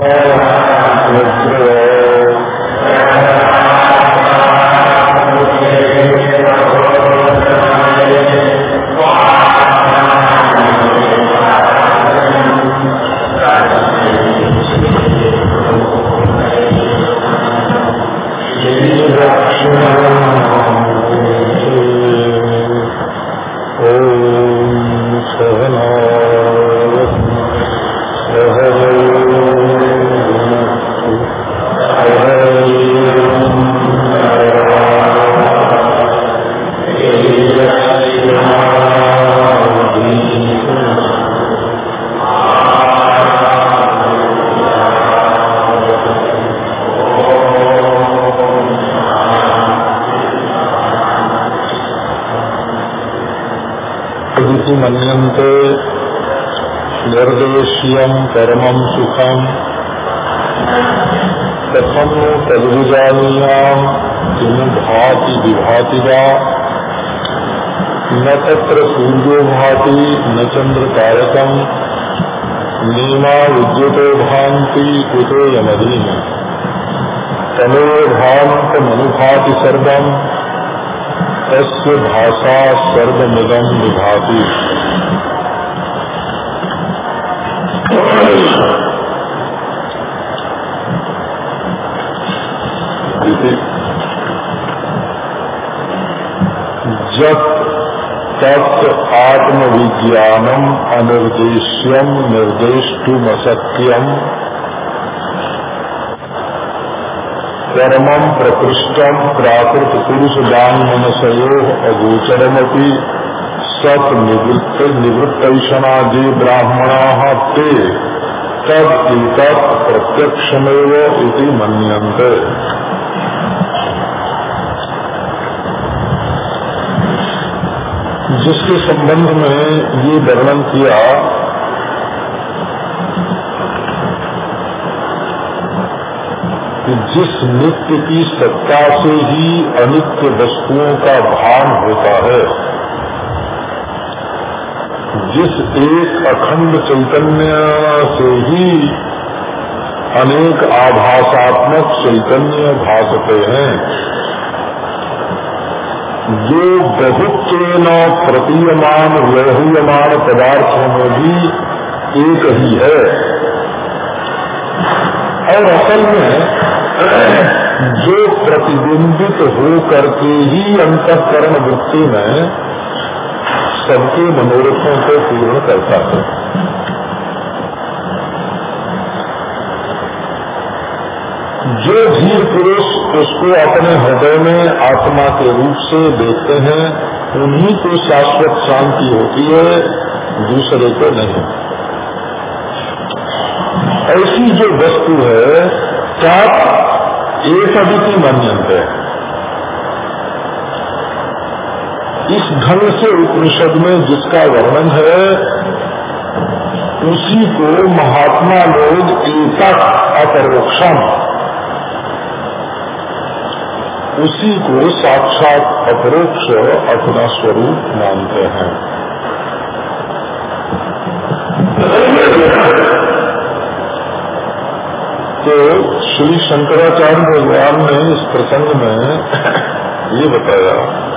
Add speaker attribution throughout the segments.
Speaker 1: मित्रो परमं सुखम कथम किम भाति विभाति न तत्र सूर्यो भाति, न चंद्र तारकम नीमा विद्युतो भांति कुतो यमदी तनो भांत मनुभाति सर्वम तस्य भाषा सर्वमिदम विभाति। जब तत् आत्मविज्ञानम अनिर्देश्यम निर्देष्टुमसत्यम परमं प्रकृष्टम प्राकृत पुरुष दान मनसयो अगोचरमपि सत निवृत्त निवृत्तनादि ब्राह्मणा ते तद एक प्रत्यक्षमेव इति जिसके संबंध में ये वर्णन किया, कि जिस नित्य की सत्ता से ही अनित्य वस्तुओं का भान होता है जिस एक अखंड चैतन्य से ही अनेक आभासात्मक चैतन्य भासते हैं, जो बहुत प्रतीयमान व्यहूयमान पदार्थों में भी एक ही है। और असल में जो प्रतिबिंबित हो करके ही अंतकरण वृत्ति में सबके मनोरथों को पूर्ण करता है। जो धीर पुरुष उसको अपने हृदय में आत्मा के रूप से देखते हैं, उन्हीं को शाश्वत शांति होती है, दूसरे को नहीं। ऐसी जो वस्तु है क्या एक अदिति मन्यंत है। इस ढंग से उपनिषद में जिसका वर्णन है, उसी को महात्मा लोग एकक अपरोक्षम। उसी को साक्षात अपरोक्ष अपना स्वरूप मानते हैं। तो श्री शंकराचार्य भगवान ने इस प्रसंग में ये बताया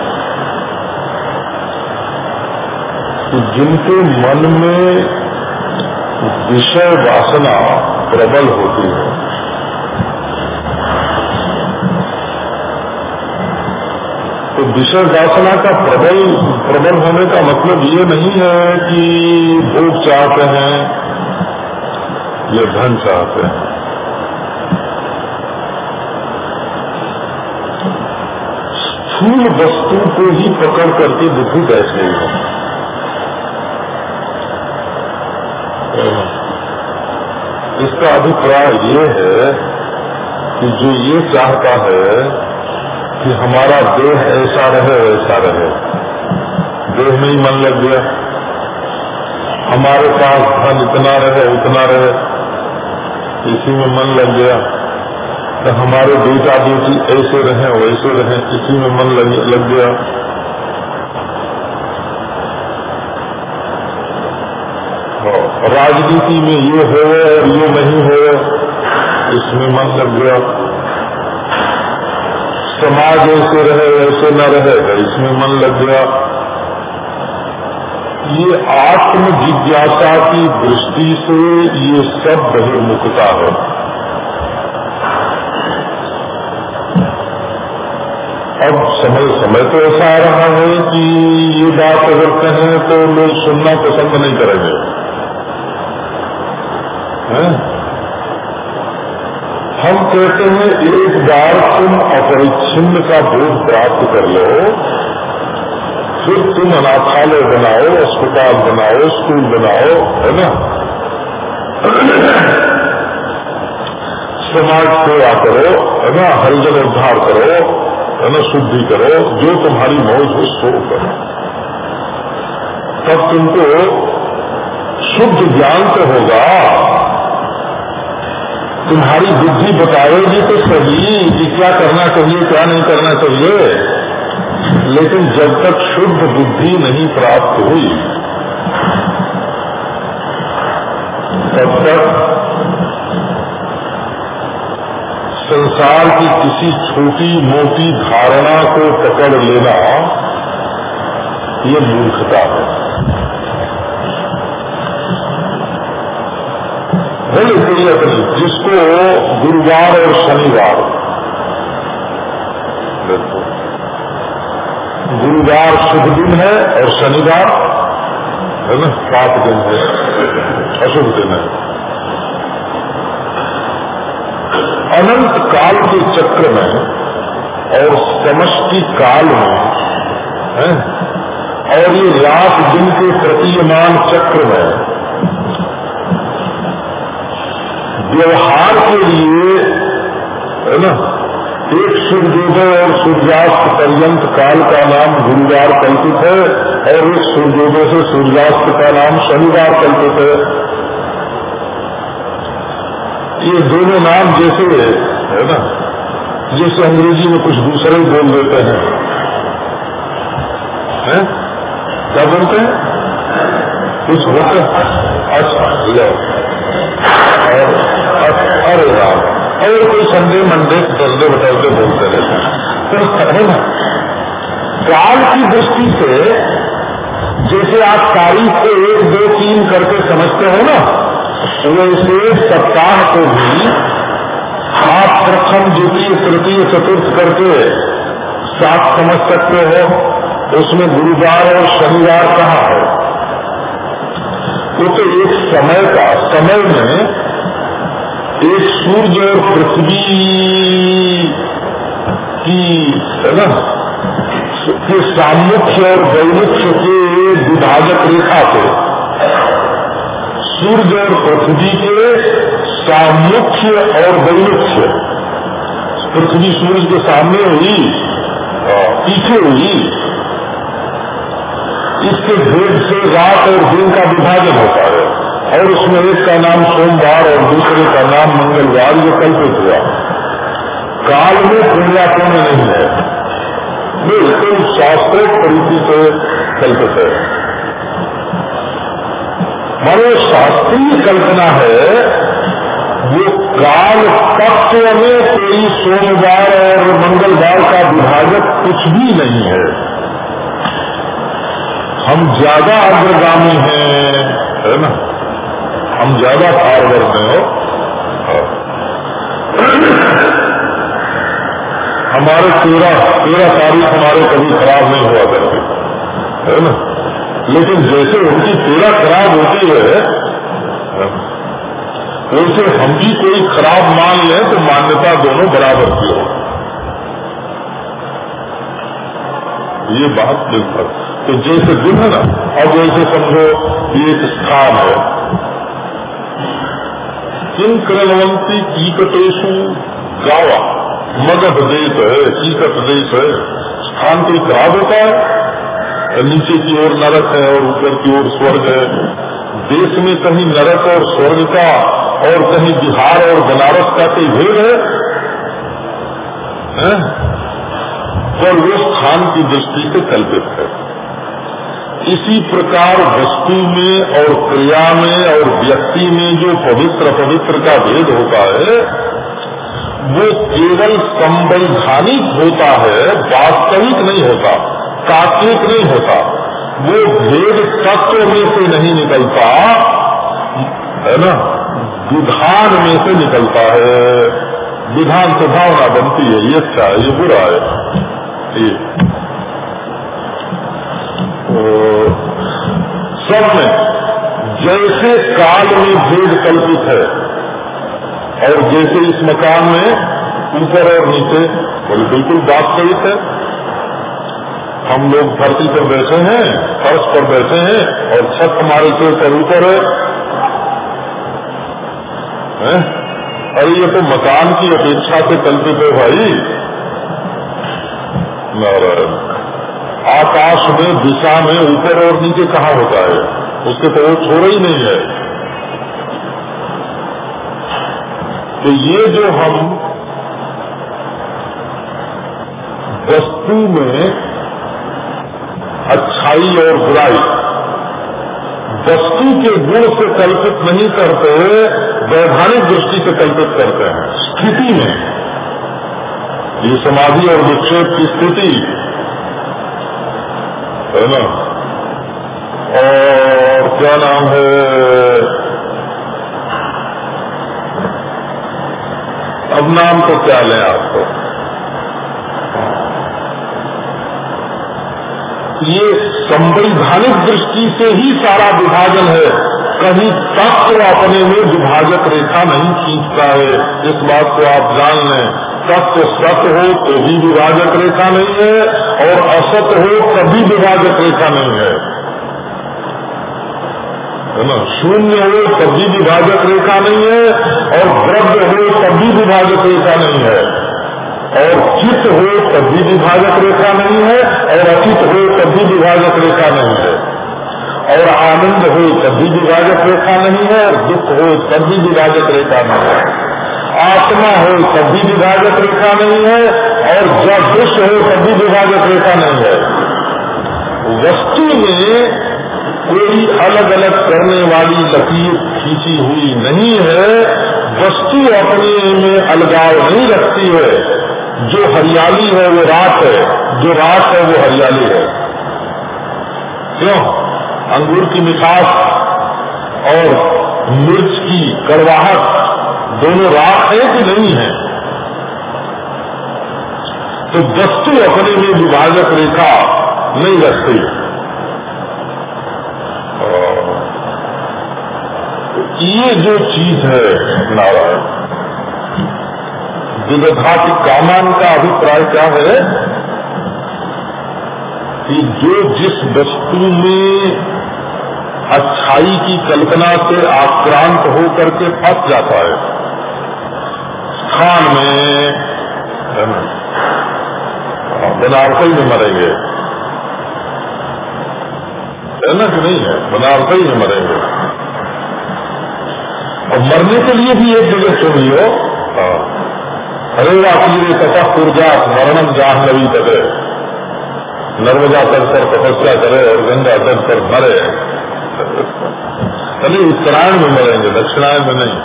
Speaker 1: कि जिनके मन में विषय वासना प्रबल होती है तो विषय वासना का प्रबल प्रबल होने का मतलब ये नहीं है कि भोग चाहते हैं या धन चाहते हैं। स्थूल वस्तु को ही पकड़ करके बुद्धि बैठ गई है। इसका अभिप्राय ये है कि जो ये चाहता है कि हमारा देह ऐसा रहे, वैसा रहे। देह में ही मन लग गया। हमारे पास धन इतना रहे, उतना रहे। इसी में मन लग गया। तो हमारे बेटा बेटी ऐसे रहे, वैसे रहे, इसी में मन लग गया। राजनीति में ये हो ये नहीं हो इसमें मन लग गया समाज ऐसे रहे, ऐसे न रहेगा इसमें मन लग गया। ये आत्म जिज्ञासा की दृष्टि से ये सब बहिर्मुखता है। अब समय समय तो ऐसा आ रहा है कि ये बात अगर कहें तो लोग सुनना पसंद नहीं करेंगे है? हम कहते हैं, एक बार तुम अपरिच्छिन्न का बोध प्राप्त कर लो, फिर तुम अनाथालय बनाओ, अस्पताल बनाओ, स्कूल बनाओ, है ना? समाज सेवा करो, है ना? हरिजन उद्धार करो, है ना? शुद्धि करो, जो तुम्हारी मौज हो, सो करो। तब तुमको शुद्ध ज्ञान तो होगा। तुम्हारी बुद्धि बताएगी तो सही, कि क्या करना चाहिए, क्या नहीं करना चाहिए। लेकिन जब तक शुद्ध बुद्धि नहीं प्राप्त हुई, तब तक संसार की किसी छोटी मोटी धारणा को पकड़ लेना, ये मूर्खता है। बोले अपनी जिसको गुरुवार और शनिवार। गुरुवार शुभ दिन है और शनिवार, है ना? सात दिन है, अशुभ दिन है। अनंत काल के चक्र में और समष्टि काल में, है? और ये रात दिन के प्रतीयमान चक्र में व्यवहार के लिए, है ना? एक सूर्योदय और सूर्यास्त पर्यंत काल का नाम गुरुवार कल्पित है, और एक सूर्योदय से सूर्यास्त का नाम शनिवार कल्पित है। ये दोनों नाम जैसे, है ना? जैसे अंग्रेज़ी में कुछ दूसरे ही बोल देते हैं। है? क्या बोलते हैं? कुछ होता अच्छा लो अरे राम और कोई संडे, मंडे दसदे बटलते बोलते रहते हैं। तो है ना काल की दृष्टि से जैसे आप तारीख को एक, दो, तीन करके समझते हो ना वैसे सप्ताह को भी आप प्रथम, द्वितीय, तृतीय, चतुर्थ करके साथ समझ सकते हो, उसमें गुरुवार और शनिवार कहाँ है? वो तो एक समय का, समय में एक सूर्य और पृथ्वी की है ना के सामुख्य और वैमुख्य के विभाजक रेखा से सूर्य और पृथ्वी के सामुख्य और वैमुख्य। पृथ्वी सूर्य के सामने हुई पीछे हुई। इसके भेद से रात और दिन का विभाजन होता है। और उसमें एक का नाम सोमवार और दूसरे का नाम मंगलवार, ये कल्पित हुआ। काल में पुण्यापुण्य नहीं है। बिल्कुल शास्त्रोक्त तरीके से कल्पित है। मानो शास्त्रीय कल्पना है वो काल तत्व में कोई सोमवार और मंगलवार का विभाजक कुछ भी नहीं है। हम ज़्यादा अग्रगामी हैं, है ना? हम ज़्यादा फॉरवर्ड में हो। हमारे तेरह तेरह तारीख हमारे कभी खराब नहीं हुआ करती, है ना? लेकिन जैसे उनकी पीड़ा खराब होती है, वैसे हम भी कोई खराब मान लें तो मान्यता दोनों बराबर की हो। ये बात बिल्कुल। तो जैसे दिन है ना, अब जैसे समझो ये एक स्थान है। किन क्रलवंती कीकटेशु गावा। मगध देश है कीकट देश है स्थान कोई खराब होता है। नीचे की ओर नरक है और ऊपर की ओर स्वर्ग है। देश में कहीं नरक और स्वर्ग का और कहीं बिहार और बनारस का कोई भेद है, है? और वो स्थान की दृष्टि से कल्पित है। इसी प्रकार वस्तु में और क्रिया में और व्यक्ति में जो पवित्र पवित्र का भेद होता है, वो केवल संवैधानिक होता है, वास्तविक नहीं होता तात्विक नहीं होता। वो भेद तत्व में से नहीं निकलता, है ना? विधान में से निकलता है। विधान से भावना बनती है, ये अच्छा है, ये बुरा है। ये। सब में जैसे काल में भेद कल्पित है, और जैसे इस मकान में ऊपर और नीचे बोले बिल्कुल वास्तविक है। हम लोग धरती पर बैठे हैं, फर्श पर बैठे हैं, और छत हमारे से ऊपर है? अरे, ये तो मकान की अपेक्षा से कल्पित है भाई। नारायण। आकाश में, दिशा में, ऊपर और नीचे कहाँ होता है? उसके तो वो छोड़ ही नहीं है। तो ये जो हम वस्तु में अच्छाई और बुराई, वस्तु के गुण से कल्पित नहीं करते, वैधानिक दृष्टि से कल्पित करते हैं। स्थिति में, ये समाधि और विक्षेप की स्थिति है ना? और क्या नाम है? अब नाम तो क्या लें आपको? ये संवैधानिक दृष्टि से ही सारा विभाजन है। कहीं तत्व अपने में विभाजक रेखा नहीं खींचता है। इस बात को आप जान लें। तत्व सत्य हो तो भी विभाजक रेखा नहीं है। और असत हो तभी विभाजक रेखा नहीं है। है ना? शून्य हो तभी विभाजक रेखा नहीं है और द्रव्य हो तभी विभाजक रेखा नहीं है। और चित्त हो तभी विभाजक रेखा नहीं है और अचित हो तभी विभाजक रेखा नहीं है। और आनंद हो तभी विभाजक रेखा नहीं है और दुख हो तभी विभाजक रेखा नहीं है। आत्मा हो तभी विभाजक रेखा नहीं है और जब दृश्य हो तभी विभाजक रेखा नहीं है। वस्तु में कोई अलग अलग करने वाली लकीर खींची हुई नहीं है। वस्तु अपने में अलगाव नहीं रखती है। जो हरियाली है, वो रात है। जो रात है, वो हरियाली है। क्यों? अंगूर की मिठास और मिर्च की कड़वाहट दोनों रात है कि नहीं है? तो वस्तु अपने में विभाजक रेखा नहीं रखती ये जो चीज़ है नारायण विदधाति कामान का अभिप्राय क्या है? कि जो जिस वस्तु में अच्छाई की कल्पना से आक्रांत होकर के फंस जाता है, स्थान में बनारसी में मरेंगे। है ना कि नहीं है? बनारसी में मरेंगे। और मरने के लिए भी एक जगह सुन लियो हरे तीरे तथा पूर्जात मरणम जाहनवी करे नर्मदा तट पर तपस्या करे और गंगा तट पर मरे। अरे उत्तरायण में मरेंगे दक्षिणायन में नहीं।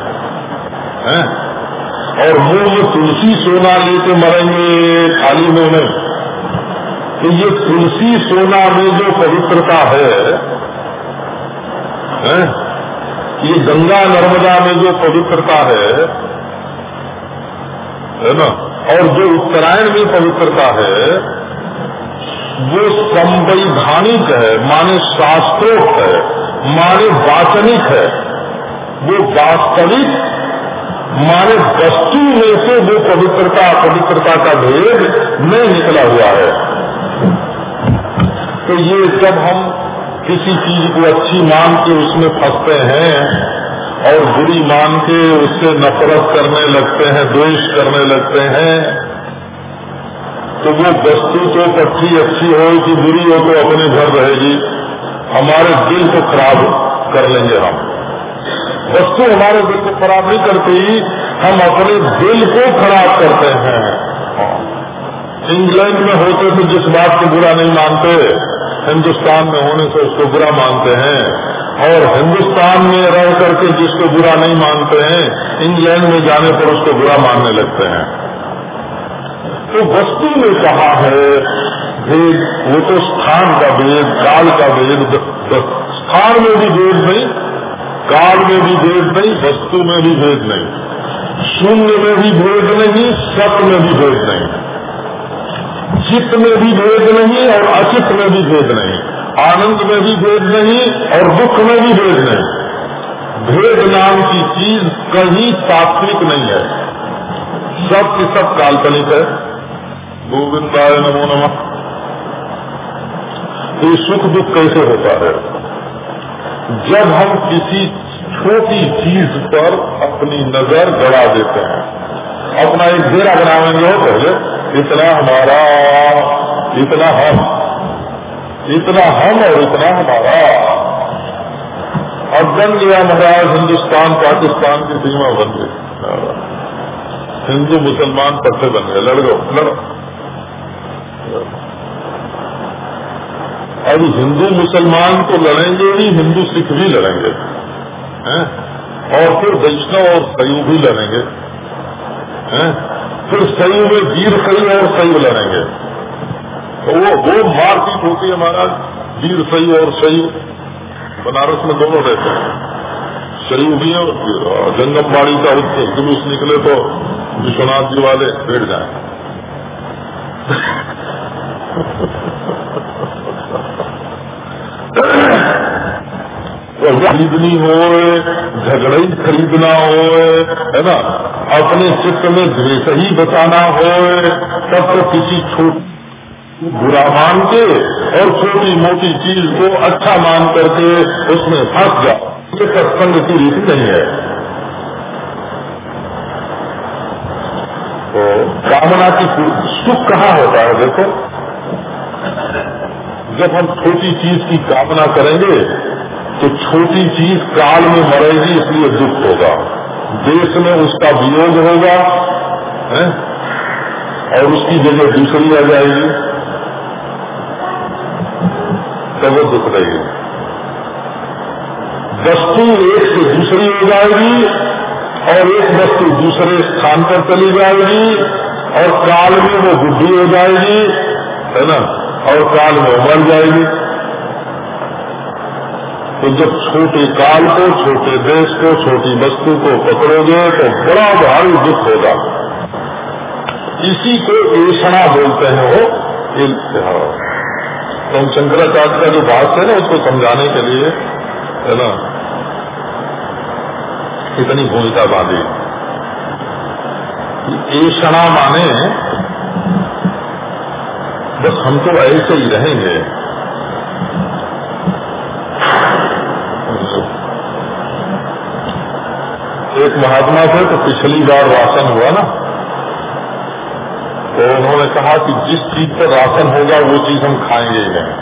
Speaker 1: है? और मुँह में तुलसी सोना लेके मरेंगे, खाली में। तो ये तुलसी सोना में जो पवित्रता है, है ये गंगा नर्मदा में जो पवित्रता है है ना और जो उत्तरायण में पवित्रता है वो संवैधानिक है माने शास्त्रोक्त है माने वाचनिक है। वो वास्तविक माने वस्तु में से वो पवित्रता पवित्रता का भेद नहीं निकला हुआ है। तो ये जब हम किसी चीज़ को अच्छी मान के उसमें फंसते हैं और बुरी मान के उससे नफरत करने लगते हैं, द्वेष करने लगते हैं तो वो वस्तु तो कच्ची अच्छी हो, कि बुरी हो तो अपने घर रहेगी। हमारे दिल को खराब कर लेंगे हम। वस्तु हमारे दिल को खराब नहीं करती, हम अपने दिल को खराब करते हैं। इंग्लैंड में होते तो जिस बात को बुरा नहीं मानते, हिंदुस्तान में होने से उसको बुरा मानते हैं। और हिंदुस्तान में रह करके जिसको बुरा नहीं मानते हैं, इंग्लैंड में जाने पर उसको बुरा मानने लगते हैं। तो वस्तु में कहा है, भेद, वो तो स्थान का भेद, काल का भेद स्थान में भी भेद नहीं, काल में भी भेद नहीं, वस्तु में भी भेद नहीं। शून्य में भी भेद नहीं, सत्य में भी भेद नहीं। चित्त में भी भेद नहीं और अचित में भी भेद नहीं। आनंद में भी भेद नहीं और दुख में भी भेद नहीं। भेद नाम की चीज़ कहीं तात्विक नहीं है। सब की सब काल्पनिक है। गोविंदाय नमो नम। ये सुख दुख कैसे होता है? जब हम किसी छोटी चीज़ पर अपनी नज़र गड़ा देते हैं अपना एक घेरा बनाएँगे हो। पहले इतना हमारा, इतना हम इतना हम और इतना हमारा। अब बन गया महाराज हिंदुस्तान, पाकिस्तान की सीमा बन गई। हिंदू मुसलमान पट्टे बन गए, लड़ो लड़ो। अब हिंदू मुसलमान तो लड़ेंगे ही हिंदू सिख भी लड़ेंगे। हैं? और फिर वैष्णव और सयू भी लड़ेंगे। हैं? फिर सही में वीर सही और सयु लड़ेंगे। तो वो वो मारपीट होती है महाराज वीर सही और सही। बनारस में दोनों रहते हैं। सही भी है जंगमबाड़ी का जुलूस निकले तो विश्वनाथ जी वाले बैठ जाए। खरीदनी हो झगड़ा खरीदना हो है ना? अपने चित्त में द्वेष ही बताना हो तब तो किसी छोटी बुरा मान के और छोटी मोटी चीज़ को अच्छा मान करके उसमें फंस जाओ। सत्संग की रीति नहीं है। तो कामना की सुख कहाँ होता है, देखो? जब हम छोटी चीज़ की कामना करेंगे तो छोटी चीज़ काल में मरेगी, इसलिए दुख होगा। देश में उसका वियोग होगा, है? और उसकी जगह दूसरी आ जाएगी। तो वो दुख रहेगी वस्तु एक से दूसरी हो जाएगी, और एक वस्तु दूसरे स्थान पर चली जाएगी, और काल में वो बुद्धि हो जाएगी, है ना? और काल में मर जाएगी। तो जब छोटे काल को, छोटे देश को, छोटी वस्तु को पकड़ोगे तो बड़ा भारी दुख होगा। इसी को ऐसा बोलते हैं वो तो हम शंकराचार्य का जो बात है ना, उसको समझाने के लिए, है ना? इतनी भूमिका बांधी ऐसा माने, बस हम तो ऐसे ही रहेंगे। एक महात्मा थे तो पिछली बार राशन हुआ ना। तो उन्होंने कहा कि जिस चीज़ पर राशन होगा, वो चीज़ हम खाएँगे ही। नहीं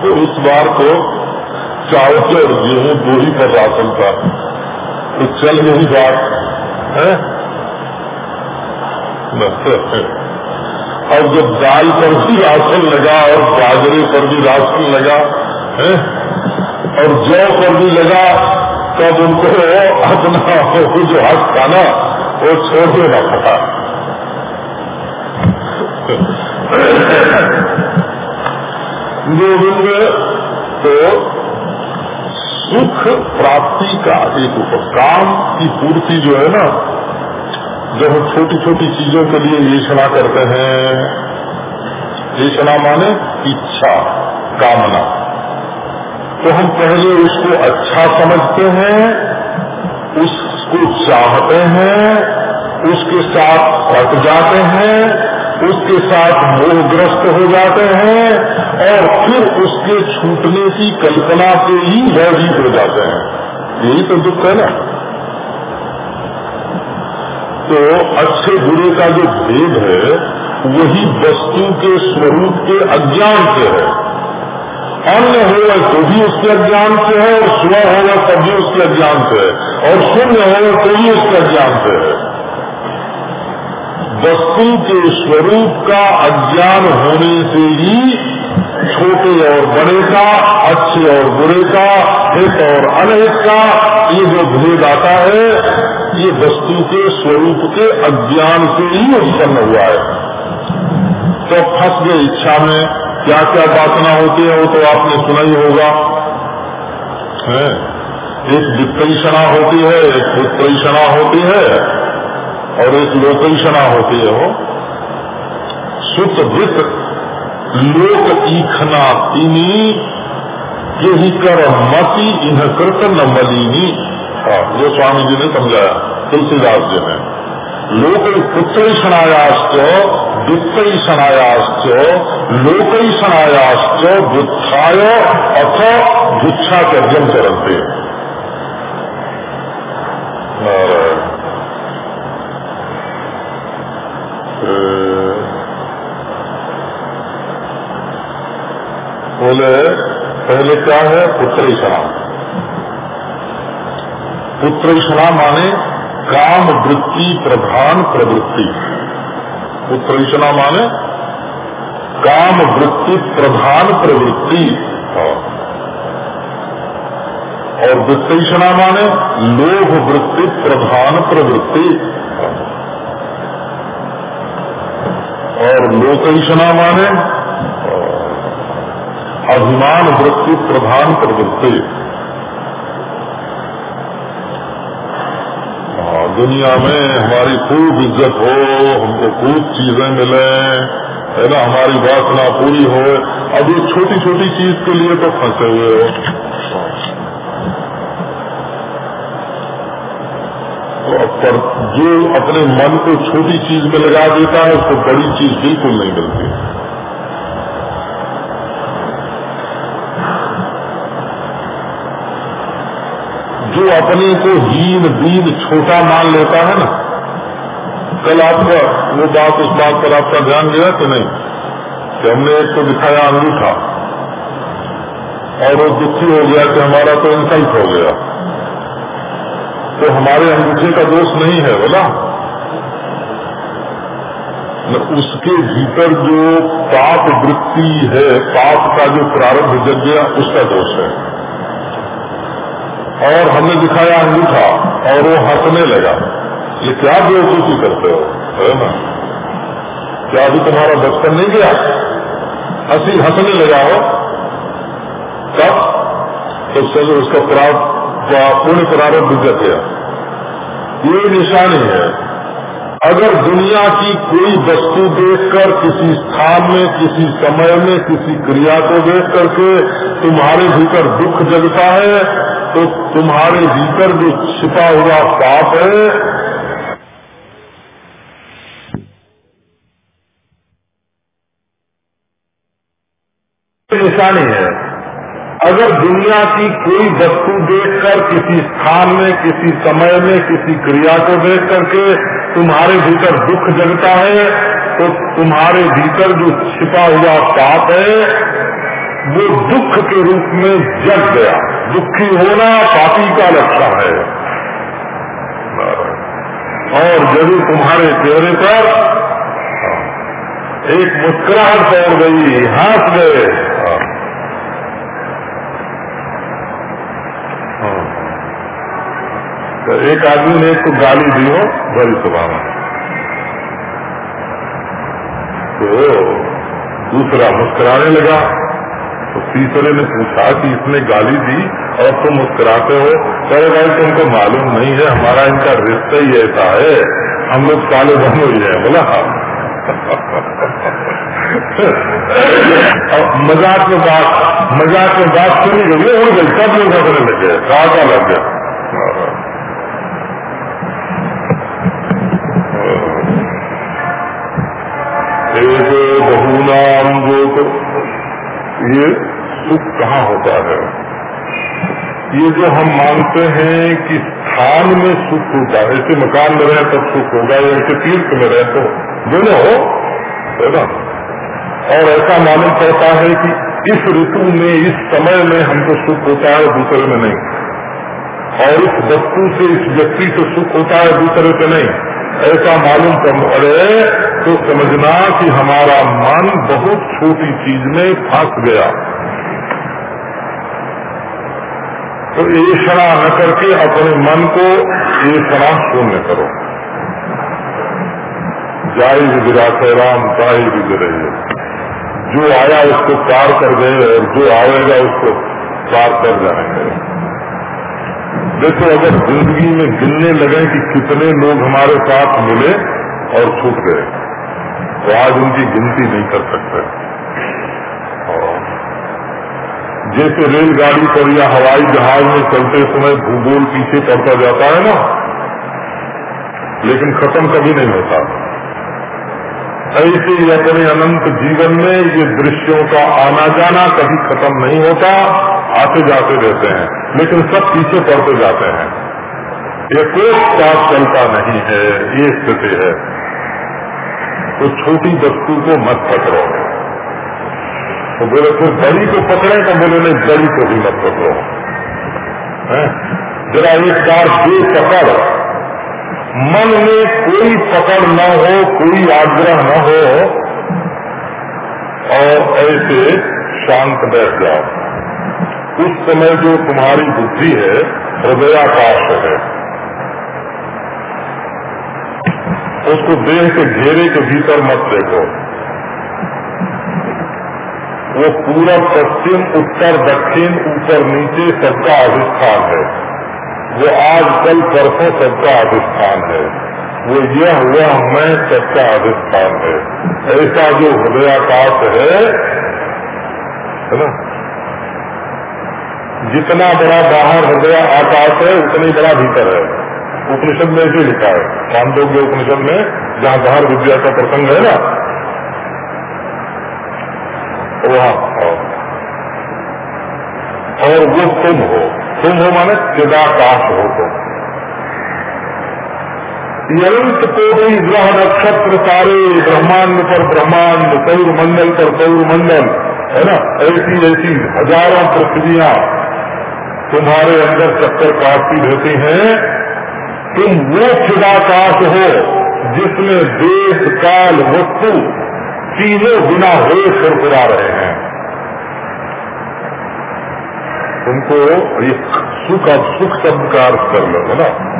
Speaker 1: तो उस बार तो चावल और गेहूँ दो ही पर राशन था। तो चल यही बात, है? और जब दाल पर भी राशन लगा और बाजरे पर भी राशन लगा, है? और जौ भी लगा तब उनको अपना जो हक था ना, वो छोड़ देना पड़ा गोविंद तो सुख प्राप्ति का एक काम की पूर्ति जो है ना, जब हम छोटी छोटी चीज़ों के लिए येषणा करते हैं। येषणा माने इच्छा, कामना। तो हम पहले उसको अच्छा समझते हैं, उसको चाहते हैं, उसके साथ फट जाते हैं, उसके साथ मोहग्रस्त हो जाते हैं, और फिर उसके छूटने की कल्पना से ही भयभीत हो जाते हैं। यही तो दुख है ना? तो अच्छे बुरे का जो भेद है, वही वस्तु के स्वरूप के अज्ञान से है। अन्य होगा तो भी उसके अज्ञान से है, और स्व होगा तब भी उसके अज्ञान से है, और शून्य होगा तो भी उसके अज्ञान से है। वस्तु के स्वरूप का अज्ञान होने से ही छोटे और बड़े का, अच्छे और बुरे का, हित और अनहित का, ये जो भेद आता है, ये वस्तु के स्वरूप के अज्ञान से ही उत्पन्न हुआ है। तो फंस गए इच्छा में क्या क्या वासना होती है वो तो आपने सुना ही होगा। है? एक वित्तषणा होती है, एक पुत्रषणा होती है, और एक लोकषणा होती है वो। सुत वित्त लोक ईखना तीनी, यही कर मती इन कृत न मलिनी। ये स्वामी जी ने समझाया, तुलसीदास जी ने। लोक पुत्रषणायाश्च वित्तषणायाश्च लोकषणायाश्च वृत्थाय अथ भिक्षा कर्जम करते बोले, पहले क्या है? पुत्रषणा। पुत्रषणा माने काम वृत्ति प्रधान प्रवृत्ति। उत्प्रेषणा माने काम वृत्ति प्रधान प्रवृत्ति। और वित्तेषणा माने लोभ वृत्ति प्रधान प्रवृत्ति। और लोकेशना माने अभिमान वृत्ति प्रधान प्रवृत्ति। दुनिया में हमारी खूब इज़्ज़त हो, हमको खूब चीज़ें मिले, है ना? हमारी वासना पूरी हो। अब ये छोटी छोटी चीज़ के लिए तो फंसे हुए हो। तो पर जो अपने मन को छोटी चीज़ में लगा देता है, उसको बड़ी चीज़ बिल्कुल नहीं मिलती। जो अपने को हीन, दीन, छोटा मान लेता है ना। कल आपका वो बात, उस बात पर आपका ध्यान गया कि नहीं? कि हमने एक को दिखाया अंगूठा, और वो दुखी हो गया कि हमारा तो इंसल्ट हो गया। तो हमारे अंगूठे का दोष नहीं है, बोला। उसके भीतर जो पाप वृत्ति है, पाप का जो प्रारंभ जग गया, उसका दोष है। और हमने दिखाया अंगूठा, और वो हंसने लगा। ये क्या बेवकूफ़ी करते हो? है ना? क्या अभी तुम्हारा बचपन नहीं गया? हँसी हंसने लगा हो? तब तो चलो उसका प्राप्त पूर्ण प्रारंभ जग गया। ये निशानी है। अगर दुनिया की कोई वस्तु देखकर, किसी स्थान में, किसी समय में, किसी क्रिया को देख करके तुम्हारे भीतर दुख जगता है तो तुम्हारे भीतर जो छिपा हुआ पाप है निशानी है। अगर दुनिया की कोई वस्तु देखकर, किसी स्थान में, किसी समय में, किसी क्रिया को देख करके तुम्हारे भीतर दुख जगता है तो तुम्हारे भीतर जो छिपा हुआ पाप है वो दुख के रूप में जग गया। दुखी होना पापी का लक्षण है। और यदि तुम्हारे चेहरे पर एक मुस्कुराहट तोड़ गई हंस गए तो एक आदमी ने एक को गाली दी हो, बड़ी सुबह तो दूसरा मुस्कुराने लगा। तो तीसरे ने पूछा कि इसने गाली दी और तुम मुस्कुराते हो। कहे, भाई, तुमको मालूम नहीं है, हमारा इनका रिश्ता ही ऐसा है। हम लोग काले बनो ही। है। बोला मज़ाक में बात, मज़ाक में बात सुनी गई, उड़ गई, सब लोग हंसने लगे कहा लग गया। एक बहुनाम जो ये सुख कहाँ होता है? ये जो हम मानते हैं कि स्थान में सुख होता है, ऐसे मकान में रहे तब सुख होगा या ऐसे तीर्थ में रहे तो दोनों हो, है ना? और ऐसा मालूम पड़ता है कि इस ऋतु में, इस समय में हमको सुख होता है और दूसरे में नहीं। और इस वस्तु से, इस व्यक्ति से सुख होता है, दूसरे से नहीं। ऐसा मालूम पड़े तो समझना कि हमारा मन बहुत छोटी चीज़ में फंस गया। तो ऐसा न करके अपने मन को ऐसा शून्य करो। जाय विराट राम विद रही जो आया उसको पार कर गए और जो आएगा उसको पार कर जाएँगे। देखो, अगर ज़िंदगी में गिनने लगे कि कितने लोग हमारे साथ मिले और छूट गए तो आज उनकी गिनती नहीं कर सकते। जैसे रेलगाड़ी पर या हवाई जहाज़ में चलते समय भूगोल पीछे पड़ता जाता है ना, लेकिन खत्म कभी नहीं होता। ऐसे ही अपने अनंत जीवन में ये दृश्यों का आना जाना कभी खत्म नहीं होता, आते जाते रहते हैं, लेकिन सब पीछे पड़ते जाते हैं। ये कोई साथ चलता नहीं है, ये स्थिति है। तो छोटी वस्तु को मत पकड़ो। तो बोले फिर बड़ी को पकड़े तो बोले, नहीं बड़ी को भी मत पकड़ो। जरा एक बार दे पकड़। मन में कोई पकड़ न हो, कोई आग्रह न हो, और ऐसे शांत बैठ जाओ। उस समय जो तुम्हारी बुद्धि है, हृदयाकाश है। उसको देह के घेरे के भीतर मत देखो। वो पूरा पश्चिम, उत्तर, दक्षिण, ऊपर, नीचे सबका अधिष्ठान है। वो आज कल परसों सबका अधिष्ठान है। वो यह वह मैं सबका अधिष्ठान है। ऐसा जो हृदयाकाश है है ना? जितना बड़ा बाहर हृदय आकाश है, उतनी बड़ा भीतर है। उपनिषद में ऐसे लिखा है। मानदोग्य उपनिषद में, जहाँ बाहर विद्या का प्रसंग है ना? वहाँ। और वो तुम हो। तुम हो माने चिदाकाश हो तुम अनंत कोटि ग्रह नक्षत्र तारे ब्रह्मांड पर ब्रह्मांड सौर मंडल पर सौर मंडल है ना? ऐसी ऐसी हज़ारों पृथ्वियाँ तुम्हारे अंदर चक्कर काटती रहती हैं। तुम वो चिदाकाश हो जिसमें देश, काल, वस्तु तीनों बिना हुए फुरफुरा रहे हैं। तुमको ये सुख अब सुख शब्द का अर्थ कर लो, है ना?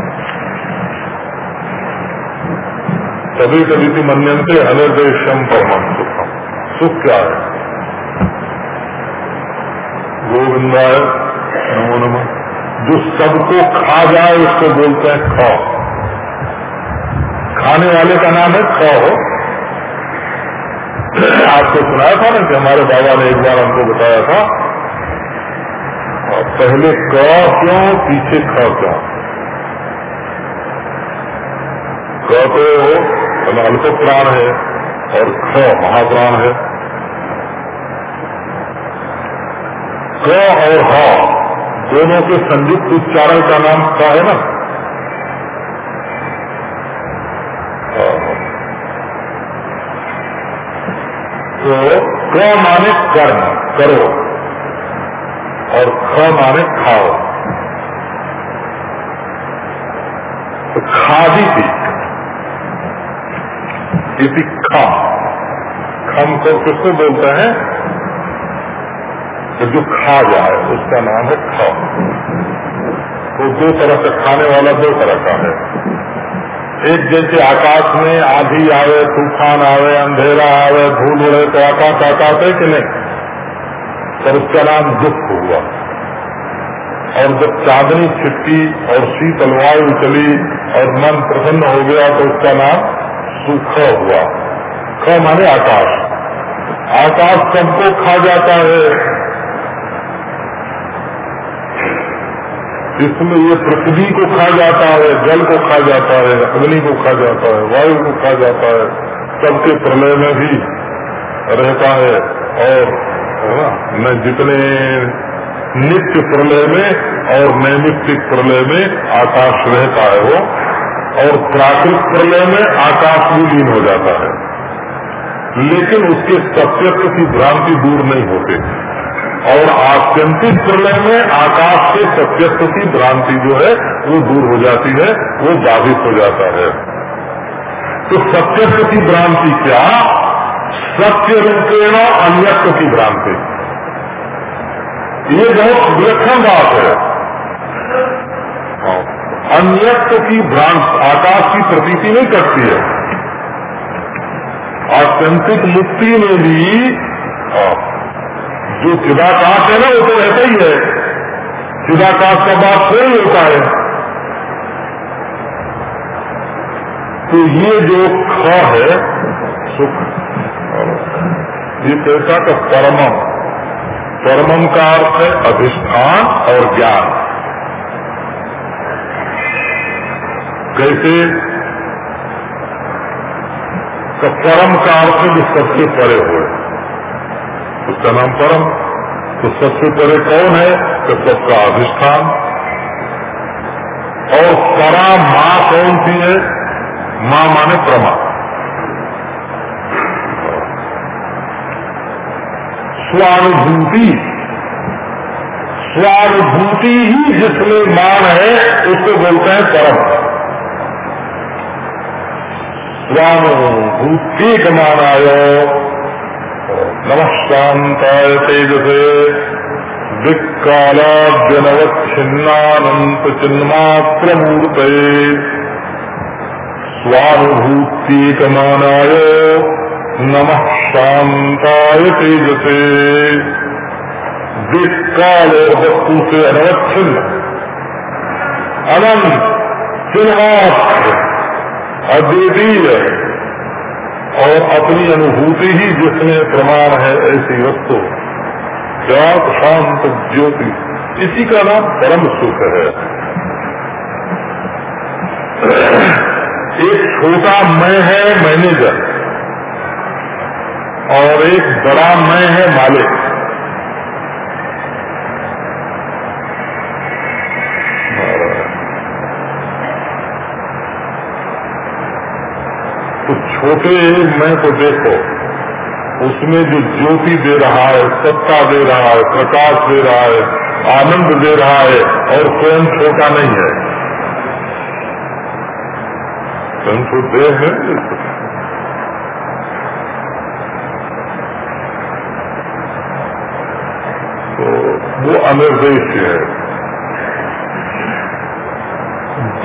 Speaker 1: कभी कभी की मनते अनिर्देशम परम सुखम सुख क्या है? गोविंदाय, नमो नमो। जो सबको खा जाए, उसको बोलते हैं ख। खाने वाले का नाम है ख। आपको सुनाया था ना कि हमारे बाबा ने एक बार हमको बताया था पहले क क्यों, पीछे ख क्यों? क तो अल्प प्राण है और ख महाप्राण है। क और ह, दोनों के संयुक्त उच्चारण का नाम क है ना? तो क माने कर्म, करो। और ख माने खाओ। तो खादी थी इसी खम खम को किसको बोलते हैं? तो जो खा जाए, उसका नाम है ख। तो दो तरह से खाने वाला दो तरह का है। एक जैसे आकाश में आधी आवे तूफ़ान आवे अंधेरा आवे धूल उड़े तो आकाश आकाश है कि नहीं? पर उसका नाम दुख हुआ। और जब चांदनी छिटकी और शीतल वायु चली और मन प्रसन्न हो गया तो उसका नाम सुख हुआ। ख माने आकाश। आकाश सबको खा जाता है। इसमें ये पृथ्वी को खा जाता है, जल को खा जाता है, अग्नि को खा जाता है, वायु को खा जाता है, सबके प्रलय में भी रहता है। और है ना न जितने नित्य प्रलय में और नैमित्तिक प्रलय में आकाश रहता है वो, और प्राकृतिक प्रलय में आकाश भी लीन हो जाता है। लेकिन उसके सत्यत्व की भ्रांति दूर नहीं होती। और आत्यंतिक प्रलय में आकाश के सत्यत्व की भ्रांति जो है, वो दूर हो जाती है, वो बाधित हो जाता है। तो सत्यत्व की भ्रांति क्या? सत्य रूपेण अन्यत्व की भ्रांति। ये बहुत विलक्षण बात है। हाँ। अन्यत्व की भ्रांत आकाश की प्रतीति नहीं करती है। आत्यंतिक मुक्ति में भी हाँ, जो चिदाकाश है ना वो तो रहता ही है। चिदाकाश का बात थोड़ी होता है। तो ये जो ख है सुख ये कैसा का परमम। परमम का अर्थ है अधिष्ठान और ज्ञान। कैसे? तो परम का अर्थ जो सबसे परे हो उसका नाम परम। तो सबसे परे कौन है? तो सबका अधिष्ठान। और परा माँ कौन सी है? माँ माने प्रमा। स्वानुभूति। स्वानुभूति ही जिसमें मान है, उसको बोलते हैं परम। स्वानुभूति का मान आयो नमः शांताय तेजसे दिक्कालाद्यनवच्छिन्नानंत चिन्मात्र मूर्त स्वानुभूति का मान आयो नमः शांताय तेजसे। दिक काल वस्तु से अनवच्छिन्न। अनंत चिन्मात्र अद्वितीय। और अपनी अनुभूति ही जिसमें प्रमाण है ऐसी वस्तु। जात शांत ज्योति, इसी का नाम परम सुख है। एक छोटा मैं है, मैनेजर। और एक बड़ा मैं है मालिक। तो छोटे मैं को देखो, उसमें जो ज्योति दे रहा है, सत्ता दे रहा है, प्रकाश दे रहा है, आनंद दे रहा है, और स्वयं छोटा नहीं है। स्वयं तो देह है? वो अनिर्देश है।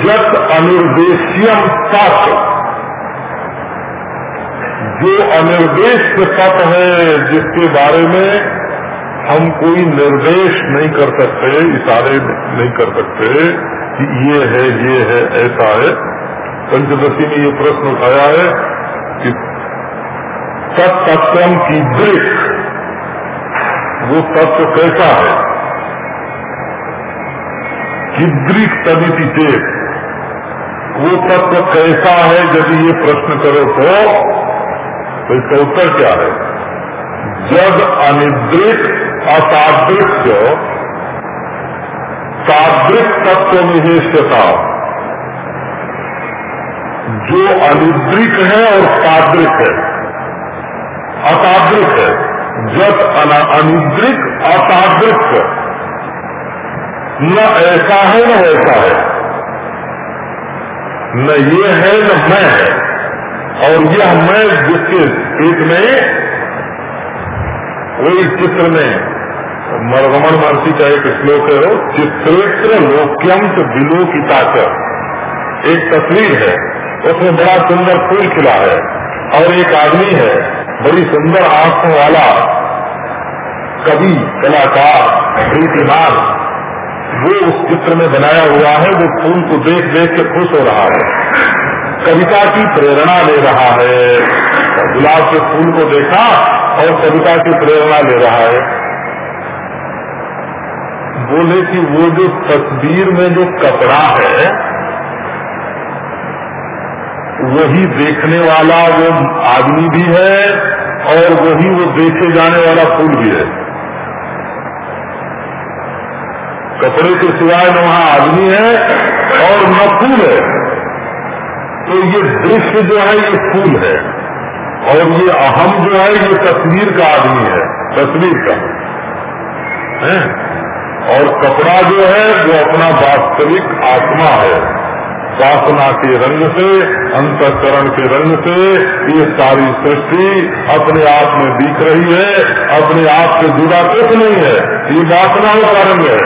Speaker 1: जत अनिर्देशियम तत्। जो अनिर्देश तत्व है, जिसके बारे में हम कोई निर्देश नहीं कर सकते, इशारे नहीं कर सकते कि ये है ये है, ऐसा है। पंचदशी ने ये प्रश्न उठाया है कि तत्व की दृष्ट वो तत्व कैसा है? किद्रिक तदिति चेत वो तत्व कैसा है यदि ये प्रश्न करो तो, इसका उत्तर क्या है? जब अनिद्रिक असादृश्य सादृक तत्व निहेशता जो अनिद्रिक है और सादृक है। असादृक है। जब अनिद्रिक असादृक न ऐसा है, न ऐसा है। न ये है, न मैं है। और यह मैं जिसके पेट में, वही चित्र में रमन महर्षि का एक श्लोक है चित्रेत्र लोक्यम च विलोकिता एक तस्वीर है, उसमें बड़ा सुंदर फूल खिला है, और एक आदमी है बड़ी सुंदर आँखों वाला कवि, कलाकार, प्रीतिमान, वो उस चित्र में बनाया हुआ है, वो फूल को देख देख के खुश हो रहा है। कविता की प्रेरणा ले रहा है। गुलाब के फूल को देखा और कविता की प्रेरणा ले रहा है। बोले कि वो जो तस्वीर में जो कपड़ा है वही देखने वाला वो आदमी भी है और वही वो देखे जाने वाला फूल भी है। कपड़े के सिवाय न वहाँ आदमी है और न फूल है। तो ये दृश्य जो है, ये फूल है। और ये अहम जो है, ये तस्वीर का आदमी है, तस्वीर का। है? और कपड़ा जो है, वो अपना वास्तविक आत्मा है। वासना के रंग से, अंतकरण के रंग से, ये सारी सृष्टि अपने आप में दिख रही है, अपने आप से जुड़ा कुछ नहीं है, ये वासनाओं का रंग है।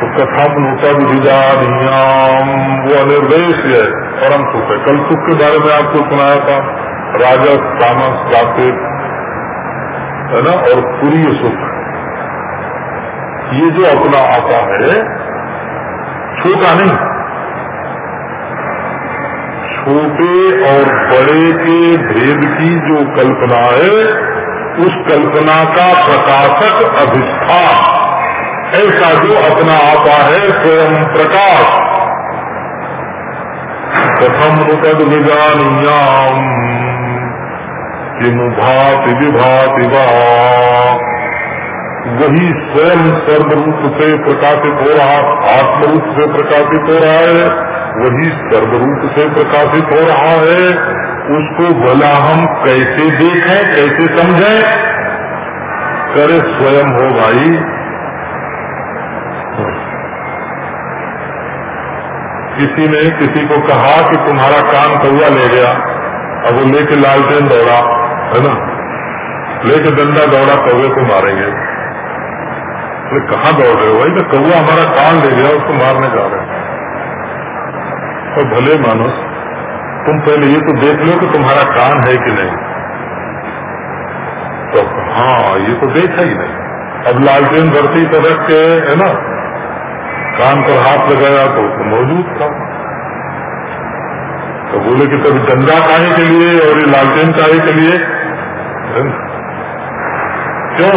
Speaker 1: तो कथम तब नियाम वो अनिर्देश है, परम सुख है। कल सुख के बारे में आपको सुनाया था राजस तामस सात्विक है ना, और पूरी सुख। ये जो अपना आता है छोटा नहीं। छोटे और बड़े के भेद की जो कल्पना है, उस कल्पना का प्रकाशक अधिष्ठान। ऐसा जो अपना आता है, स्वयं प्रकाश। कथम रुपद विजानियाम किमु भाति विभाति वा। वही स्वयं सर्वरूप से प्रकाशित हो रहा आत्मरूप से प्रकाशित हो रहा है, वही सर्वरूप से प्रकाशित हो रहा है, उसको भला हम कैसे देखें, कैसे समझें? करे स्वयं हो भाई। किसी ने किसी को कहा कि तुम्हारा काम कौआ ले गया, अब वो लेके लालटेन दौड़ा, है ना? लेके डंडा दौड़ा, कौवे को मारेंगे। अरे कहाँ दौड़ रहे हो? भाई तो कौआ हमारा कान ले गया उसको मारने जा रहे हैं। और भले मानुस तुम पहले ये तो देख लो कि तुम्हारा कान है कि नहीं। तो हाँ ये तो देखा ही नहीं। अब लालटेन धरती पर रख के है ना कान पर हाथ लगाया तो, तो मौजूद था। तो बोले कि तब डंडा काहे के लिए और ये लालटेन काहे के लिए क्यों?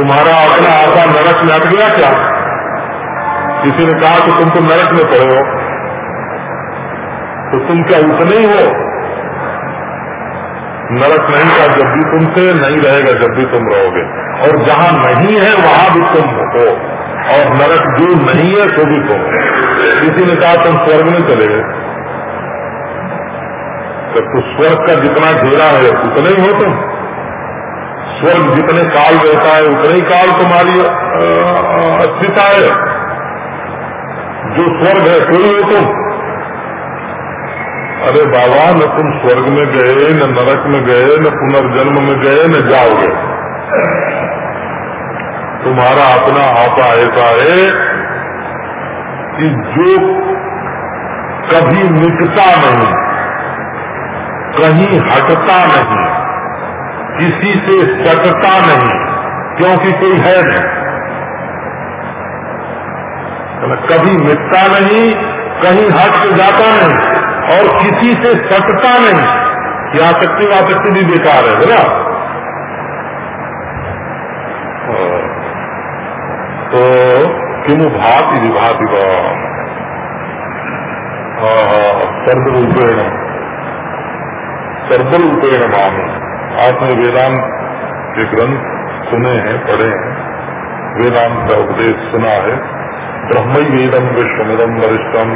Speaker 1: तुम्हारा अपना आशा नरक में अट गया क्या? किसी ने कहा कि तुम तो नरक में पड़े हो। तो तुम क्या उतने ही हो? नरक नहीं था जब भी तुमसे नहीं रहेगा जब भी तुम रहोगे। और जहाँ नहीं है वहाँ भी तुम हो। और नरक जो नहीं है तो भी तुम किसी ने कहा तुम स्वर्ग में चले गए। तो, तो स्वर्ग का जितना घेरा है उतने ही हो तुम। स्वर्ग जितने काल रहता है, उतने ही काल तुम्हारी अस्थिता है। जो स्वर्ग है, कोई हो तुम? अरे बाबा, न तुम स्वर्ग में गए, न नरक में गए, न पुनर्जन्म में गए, न जाओगे। तुम्हारा अपना आपा ऐसा है कि जो कभी मिटता नहीं, कहीं हटता नहीं किसी से सटता नहीं, क्योंकि कोई है नहीं। कभी मिटता नहीं, कहीं हट के जाता नहीं, और किसी से सटता नहीं। यहाँ शक्ति वाशक्ति भी बेकार है बोला तो किमु भाति विभाति सर्वरूपेण। सर्वरूपेण मामी आपने वेदांत के ग्रंथ सुने हैं, पढ़े हैं। वेदांत का उपदेश सुना है। ब्रह्म वेदम विश्वमिदम वरिष्ठम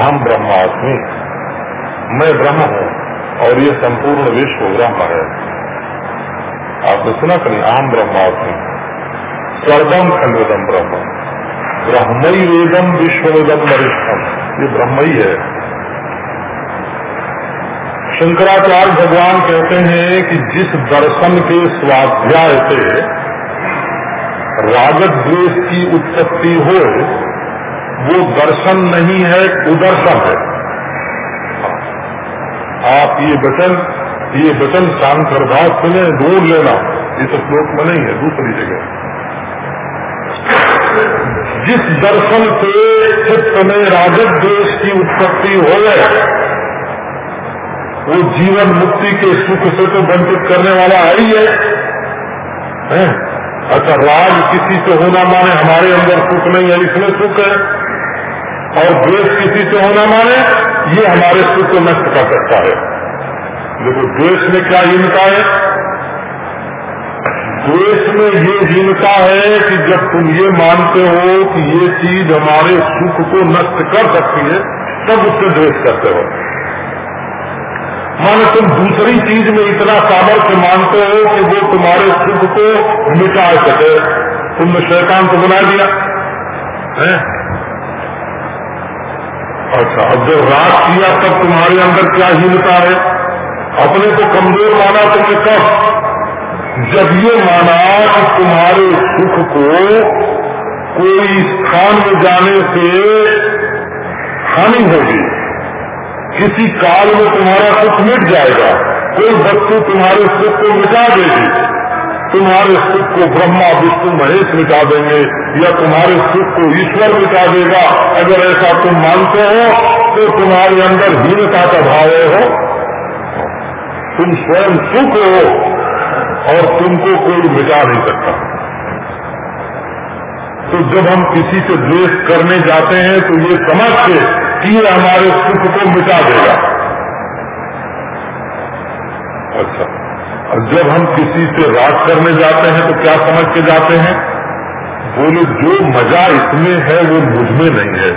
Speaker 1: अहम ब्रह्मास्मि मैं ब्रह्म हूँ, और ये संपूर्ण विश्व ब्रह्म है। आपने सुना कहीं अहम ब्रह्मास्मि सर्वम खंडम ब्रह्म। ब्रह्म वेदम विश्वमिदम वरिष्ठम ये ब्रह्म ही है। शंकराचार्य भगवान कहते हैं कि जिस दर्शन के स्वाध्याय से रागत द्वेष की उत्पत्ति हो, वो दर्शन नहीं है कुदर्शन है। आप ये वचन ये वचन शांकर भाव सुने ढूंढ लेना। इस श्लोक में नहीं है, दूसरी जगह। जिस दर्शन से चित्त में राजक द्वेष की उत्पत्ति हो गए वो जीवन मुक्ति के सुख से तो वंचित करने वाला है ही। है? अच्छा राग किसी से होना माने हमारे अंदर सुख नहीं है, इसमें सुख है। और द्वेष किसी से होना माने, ये हमारे सुख को नष्ट कर सकता है। देखो, द्वेष में क्या हीनता है? द्वेष में ये हीनता है कि जब तुम ये मानते हो कि ये चीज़ हमारे सुख को नष्ट कर सकती है, तब उससे द्वेष करते हो। मानो तुम दूसरी चीज़ में इतना सामर्थ्य मानते हो कि वो तुम्हारे सुख को मिटा सके। तुमने शैतान को बना दिया। है? अच्छा अब जब राग किया, तब तुम्हारे अंदर क्या हीनता है? अपने को कमज़ोर माना तुमने कब? जब ये माना कि तुम्हारे सुख को कोई स्थान में जाने से हानि होगी। किसी काल में तुम्हारा सुख मिट जाएगा। कोई वस्तु तुम्हारे सुख को मिटा देगी। तुम्हारे सुख को ब्रह्मा, विष्णु, महेश मिटा देंगे या तुम्हारे सुख को ईश्वर मिटा देगा। अगर ऐसा तुम मानते हो तो तुम्हारे अंदर हीनता का भाव हो। तुम स्वयं सुख हो और तुमको कोई मिटा नहीं सकता। तो जब हम किसी से द्वेष करने जाते हैं तो ये समझ के कि ये हमारे सुख को मिटा देगा। अच्छा। और जब हम किसी से राग करने जाते हैं तो क्या समझ के जाते हैं? बोले जो मज़ा इसमें है वो मुझमें नहीं है।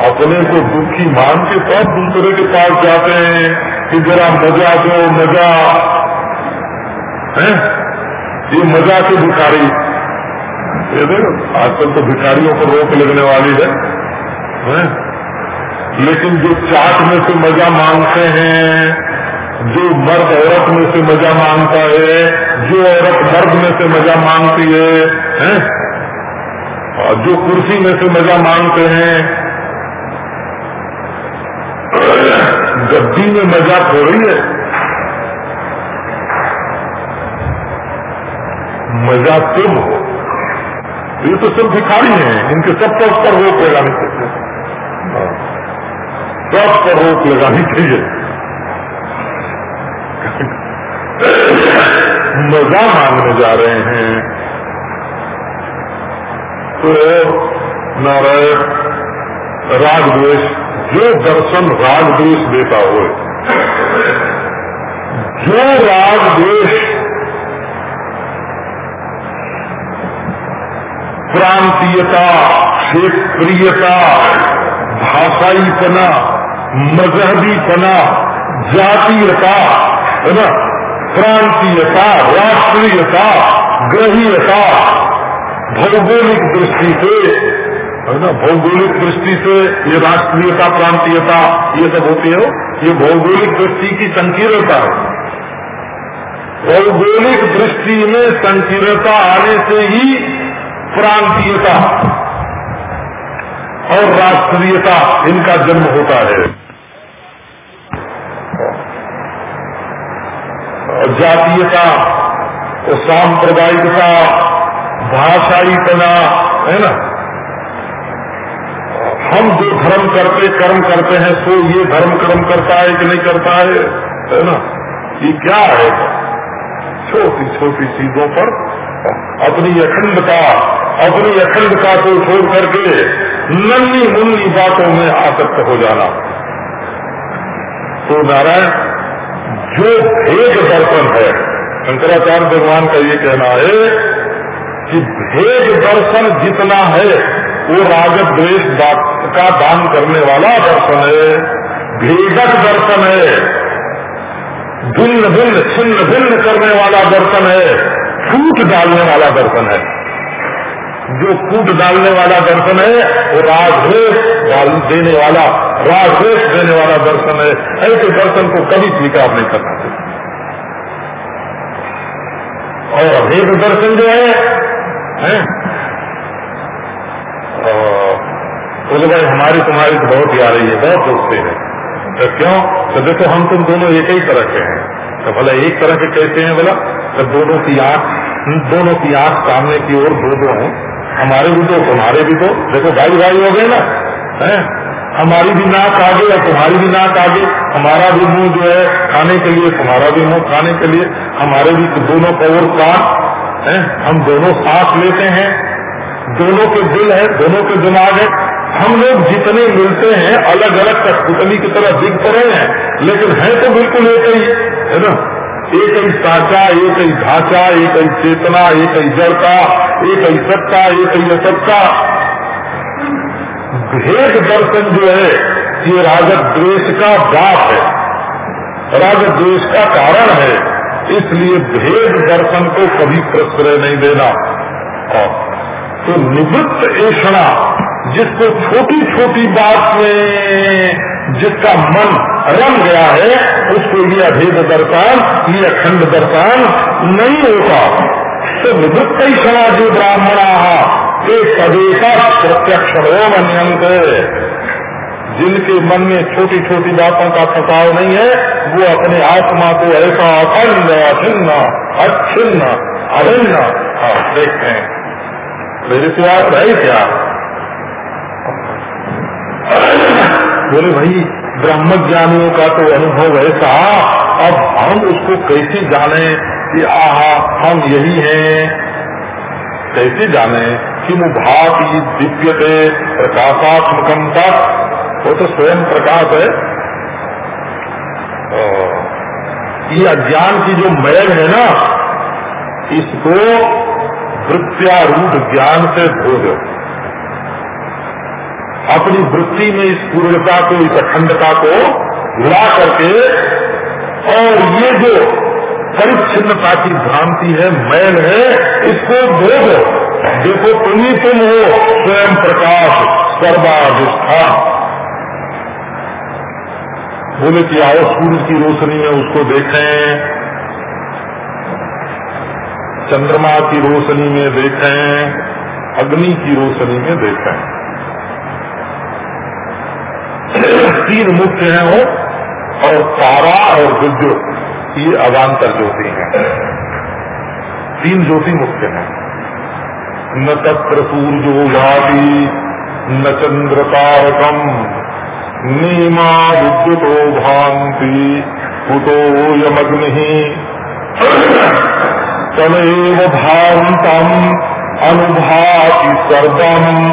Speaker 1: अपने को दुखी मान के तब दूसरे के पास जाते हैं कि जरा मज़ा दो मज़ा। है? ये मज़ा के भिखारी। ये देखो आजकल तो भिखारियों पर रोक लगने वाली है, है? लेकिन जो चाट में से मज़ा मांगते हैं जो मर्द औरत में से मज़ा माँगता है जो औरत मर्द में से मज़ा मांगती है, है? और जो कुर्सी में से मज़ा मांगते हैं गद्दी में मज़ा हो रही है मज़ा तुम हो ये तो सब भिखारी हैं इनके सब पर पर रोक लगानी चाहिए हाँ। सब पर रोक लगानी चाहिए। मज़ा मांगने जा रहे हैं। तो नारायण राग द्वेष जो दर्शन राग द्वेष देता हो, जो राग द्वेष प्रांतीयता क्षेत्रीयता, भाषाईपना, मजहबीपना, जातीयता, है ना? प्रांतीयता, राष्ट्रीयता, ग्रहीयता, भौगोलिक दृष्टि से, है ना? भौगोलिक दृष्टि से ये राष्ट्रीयता, प्रांतीयता, ये सब होती है। ये भौगोलिक दृष्टि की संकीर्णता है। भौगोलिक दृष्टि में संकीर्णता आने से ही प्रांतीयता और राष्ट्रीयता इनका जन्म होता है। जातीयता सांप्रदायिकता भाषाईपना है ना? हम जो धर्म करते, कर्म करते हैं तो ये धर्म कर्म करता है कि नहीं करता है? है ना? ये क्या है? छोटी छोटी चीज़ों पर अपनी अखंडता अपनी अखंडता को छोड़ करके नन्नी मुन्नी बातों में आसक्त हो जाना। तो नारायण, जो भेद दर्शन है, शंकराचार्य भगवान का ये कहना है कि भेद दर्शन जितना है, वो राजक द्वेष का दान करने वाला दर्शन है। भेदक दर्शन है। भिन्न भिन्न छिन्न भिन्न करने वाला दर्शन है। फूट डालने वाला दर्शन है। जो फूट डालने वाला दर्शन है वो राजवेश देने वाला राजवेश देने वाला दर्शन है। ऐसे दर्शन को कभी स्वीकार नहीं करना चाहिए। और अभेद दर्शन जो है, है? हमारी तुम्हारी तो बहुत ही आ रही है बहुत दोस्ते हैं। तो क्यों? तो देखो, हम तुम दोनों एक ही तरह के हैं। तो भला एक तरह के कैसे हैं बोला तो दोनों की आँख दोनों की आँख सामने की ओर दो दो हैं। हमारे भी दो, तुम्हारे भी दो। देखो भाई भाई हो गए ना? है? हमारी भी नाक आगे और तुम्हारी भी नाक आगे। हमारा भी मुँह जो है, खाने के लिए तुम्हारा भी मुँह खाने के लिए। हमारे भी दोनों कौर कान। है? हम दोनों सांस लेते हैं। दोनों के दिल है, दोनों के दिमाग है। हम लोग जितने मिलते हैं अलग अलग कठपुतली की तरह दिख तो रहे हैं, लेकिन है तो बिल्कुल एक ही, है ना? एक ही साचा, एक ही ढांचा एक ही चेतना, एक ही जड़ता, एक ही सत्ता, एक ही असत्ता। भेद दर्शन जो है, ये राजक द्वेष का बाप है। राजक द्वेष का कारण है, इसलिए भेद दर्शन को कभी प्रश्रय नहीं देना। तो निवृत्त ऐसा जिसको छोटी छोटी बात में जिसका मन रम गया है उसको ये अभेद दर्शन ये अखंड दर्शन नहीं होता। तो निवृत्त ऐसा जो ब्राह्मणा ते सदेशा प्रत्यक्ष मनते जिनके मन में छोटी छोटी बातों का फसाव नहीं है वो अपने आत्मा को ऐसा अखंड अचिन्न अच्छिन्न अभिन्न हाँ, देखते हैं। मेरे से आप रहे क्या बोले, भाई ब्रह्म ज्ञानियों का तो अनुभव ऐसा अब हम उसको कैसे जाने कि आहा, हम यही हैं? कैसे जाने कि वो भाती दिव्य दे प्रकाशात्मकम तक? वो तो स्वयं प्रकाश है। ये अज्ञान की जो मैल है ना, इसको वृत्यारूढ़ ज्ञान से धो दो अपनी वृत्ति में इस पूर्णता को, इस अखंडता को ला करके, और ये जो परिच्छिन्नता की भ्रांति है, मैल है, इसको दो देखो, तुम ही तुम हो, स्वयं प्रकाश सर्वाधिष्ठान बोले कि आओ, सूर्य की रोशनी में उसको देखें। चंद्रमा की रोशनी में देखें। अग्नि की रोशनी में देखें। तीन मुख्य हैं वो, और तारा और विद्युत ये अवान्तर ज्योति हैं। तीन ज्योति मुख्य हैं। न तत्र सूर्यो भाति न चंद्र तारकम नीमा विद्युतो भांति कुतो यमग्नि। तमेव भान्तम अनुभाति सर्वम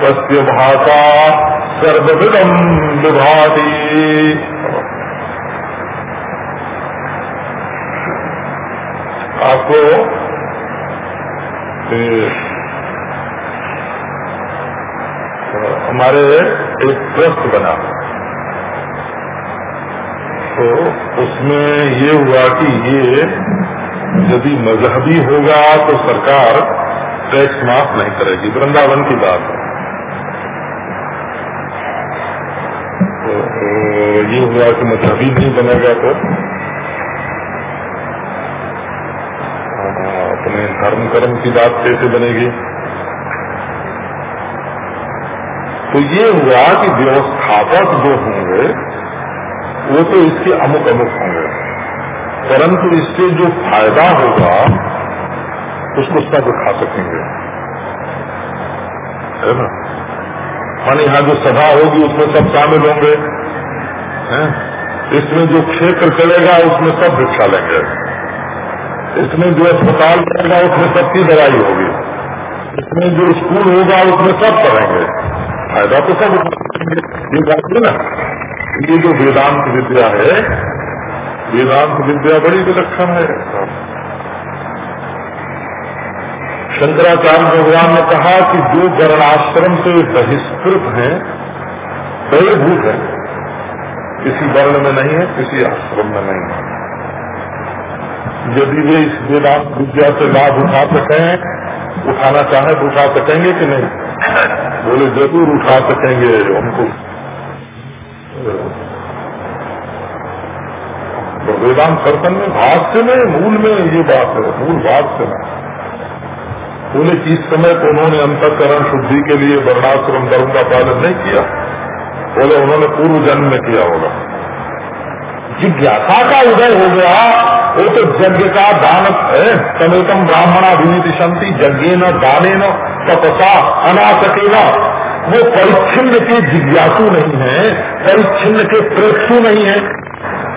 Speaker 1: तस्य भाषा सर्वविदम विभाति। आपको हमारे एक ट्रस्ट बना। तो उसमें ये हुआ कि ये, यदि मजहबी होगा तो सरकार टैक्स माफ़ नहीं करेगी। वृंदावन की बात है। तो ये हुआ कि मजहबी नहीं बनेगा तो? अपने धर्म कर्म की बात कैसे बनेगी? तो ये हुआ कि व्यवस्थापक जो होंगे, वो तो इसके अमुक अमुक होंगे। परंतु इससे जो फ़ायदा होगा, उसको सब उठा सकेंगे। है ना? मान यहाँ जो सभा होगी, उसमें सब शामिल होंगे। इसमें जो क्षेत्र चलेगा, उसमें सब भिक्षा लेंगे। इसमें जो अस्पताल चलेगा उसमें सबकी दवाई होगी। इसमें जो स्कूल होगा, उसमें सब करेंगे। फ़ायदा तो सब ये बात है ना? ये जो वेदांत विद्या है, वेदांत विद्या बड़ी विलक्षण है। शंकराचार्य भगवान ने कहा कि जो वर्णाश्रम से बहिष्कृत हैं भूत है। किसी वर्ण में नहीं है, किसी आश्रम में नहीं है। यदि वे इस वेदांत विद्या से लाभ उठा सकें, उठाना चाहे तो उठा सकेंगे कि नहीं? बोले, ज़रूर उठा सकेंगे उनको तो वेदांत दर्शन में, भाष्य में, मूल में ये बात है, मूल भाष्य में। बोले कि इस समय तो उन्होंने अंतकरण शुद्धि के लिए वर्णाश्रम धर्म का पालन नहीं किया। बोले, उन्होंने पूर्व जन्म में किया होगा। जिज्ञासा का उदय हो गया, वो तो यज्ञ का दान है समेतम ब्राह्मणा विनीति शांति यज्ञ न दाने न तपसा अनासकेगा वो परिच्छिन्न के जिज्ञासु नहीं है, परिच्छिन्न के प्रेक्षु नहीं है।